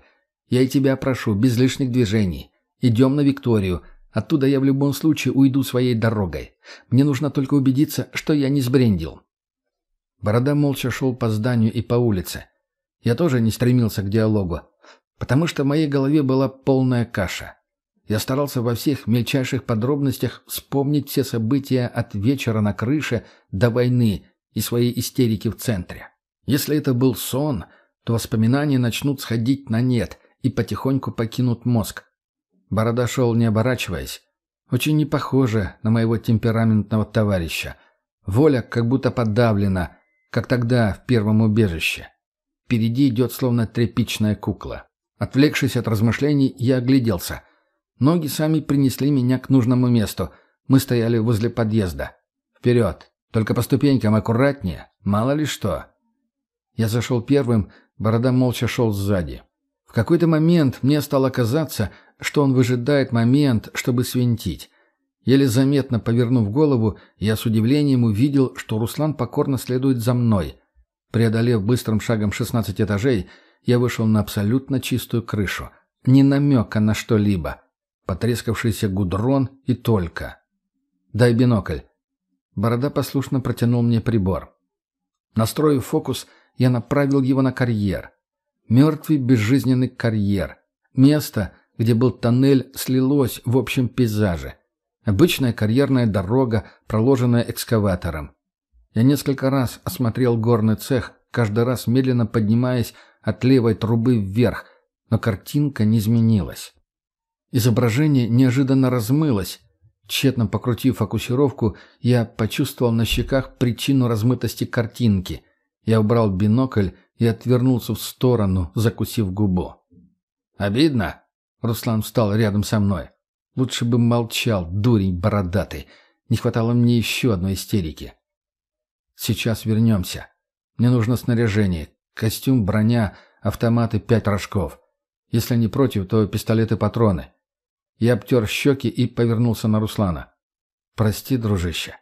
S2: Я и тебя прошу, без лишних движений. Идем на Викторию. Оттуда я в любом случае уйду своей дорогой. Мне нужно только убедиться, что я не сбрендил». Борода молча шел по зданию и по улице. Я тоже не стремился к диалогу потому что в моей голове была полная каша. Я старался во всех мельчайших подробностях вспомнить все события от вечера на крыше до войны и своей истерики в центре. Если это был сон, то воспоминания начнут сходить на нет и потихоньку покинут мозг. Борода шел, не оборачиваясь. Очень не похоже на моего темпераментного товарища. Воля как будто подавлена, как тогда в первом убежище. Впереди идет словно тряпичная кукла. Отвлекшись от размышлений, я огляделся. Ноги сами принесли меня к нужному месту. Мы стояли возле подъезда. «Вперед! Только по ступенькам аккуратнее. Мало ли что!» Я зашел первым, Борода молча шел сзади. В какой-то момент мне стало казаться, что он выжидает момент, чтобы свинтить. Еле заметно повернув голову, я с удивлением увидел, что Руслан покорно следует за мной. Преодолев быстрым шагом 16 этажей, я вышел на абсолютно чистую крышу. Ни намека на что-либо. Потрескавшийся гудрон и только. «Дай бинокль». Борода послушно протянул мне прибор. Настроив фокус, я направил его на карьер. Мертвый безжизненный карьер. Место, где был тоннель, слилось в общем пейзаже. Обычная карьерная дорога, проложенная экскаватором. Я несколько раз осмотрел горный цех, каждый раз медленно поднимаясь от левой трубы вверх, но картинка не изменилась. Изображение неожиданно размылось. Тщетно покрутив фокусировку, я почувствовал на щеках причину размытости картинки. Я убрал бинокль и отвернулся в сторону, закусив губу. «Обидно?» Руслан встал рядом со мной. Лучше бы молчал, дурень бородатый. Не хватало мне еще одной истерики. Сейчас вернемся. Мне нужно снаряжение. Костюм, броня, автоматы, пять рожков. Если не против, то пистолеты-патроны. Я обтер щеки и повернулся на Руслана. «Прости, дружище».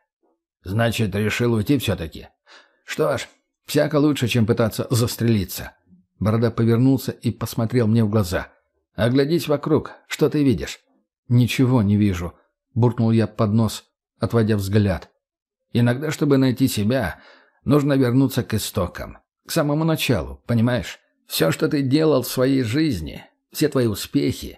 S2: «Значит, решил уйти все-таки?» «Что ж, всяко лучше, чем пытаться застрелиться». Борода повернулся и посмотрел мне в глаза. «Оглядись вокруг. Что ты видишь?» «Ничего не вижу», — буркнул я под нос, отводя взгляд. «Иногда, чтобы найти себя, нужно вернуться к истокам, к самому началу, понимаешь? Все, что ты делал в своей жизни, все твои успехи,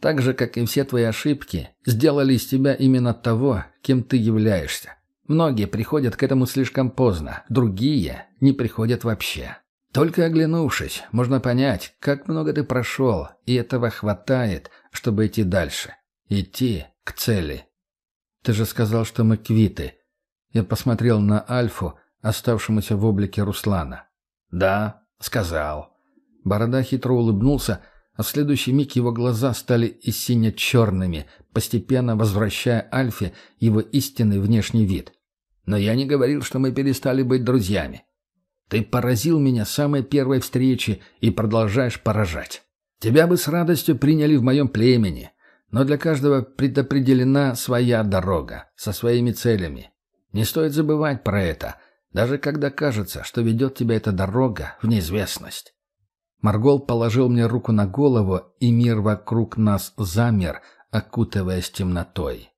S2: так же, как и все твои ошибки, сделали из тебя именно того, кем ты являешься. Многие приходят к этому слишком поздно, другие не приходят вообще. Только оглянувшись, можно понять, как много ты прошел, и этого хватает, чтобы идти дальше. Идти к цели. Ты же сказал, что мы квиты. Я посмотрел на Альфу, оставшемуся в облике Руслана. Да, сказал. Борода хитро улыбнулся, а в следующий миг его глаза стали и сине-черными, постепенно возвращая Альфе его истинный внешний вид. Но я не говорил, что мы перестали быть друзьями. Ты поразил меня с самой первой встречи и продолжаешь поражать. Тебя бы с радостью приняли в моем племени, но для каждого предопределена своя дорога, со своими целями. Не стоит забывать про это, даже когда кажется, что ведет тебя эта дорога в неизвестность. Маргол положил мне руку на голову, и мир вокруг нас замер, окутываясь темнотой.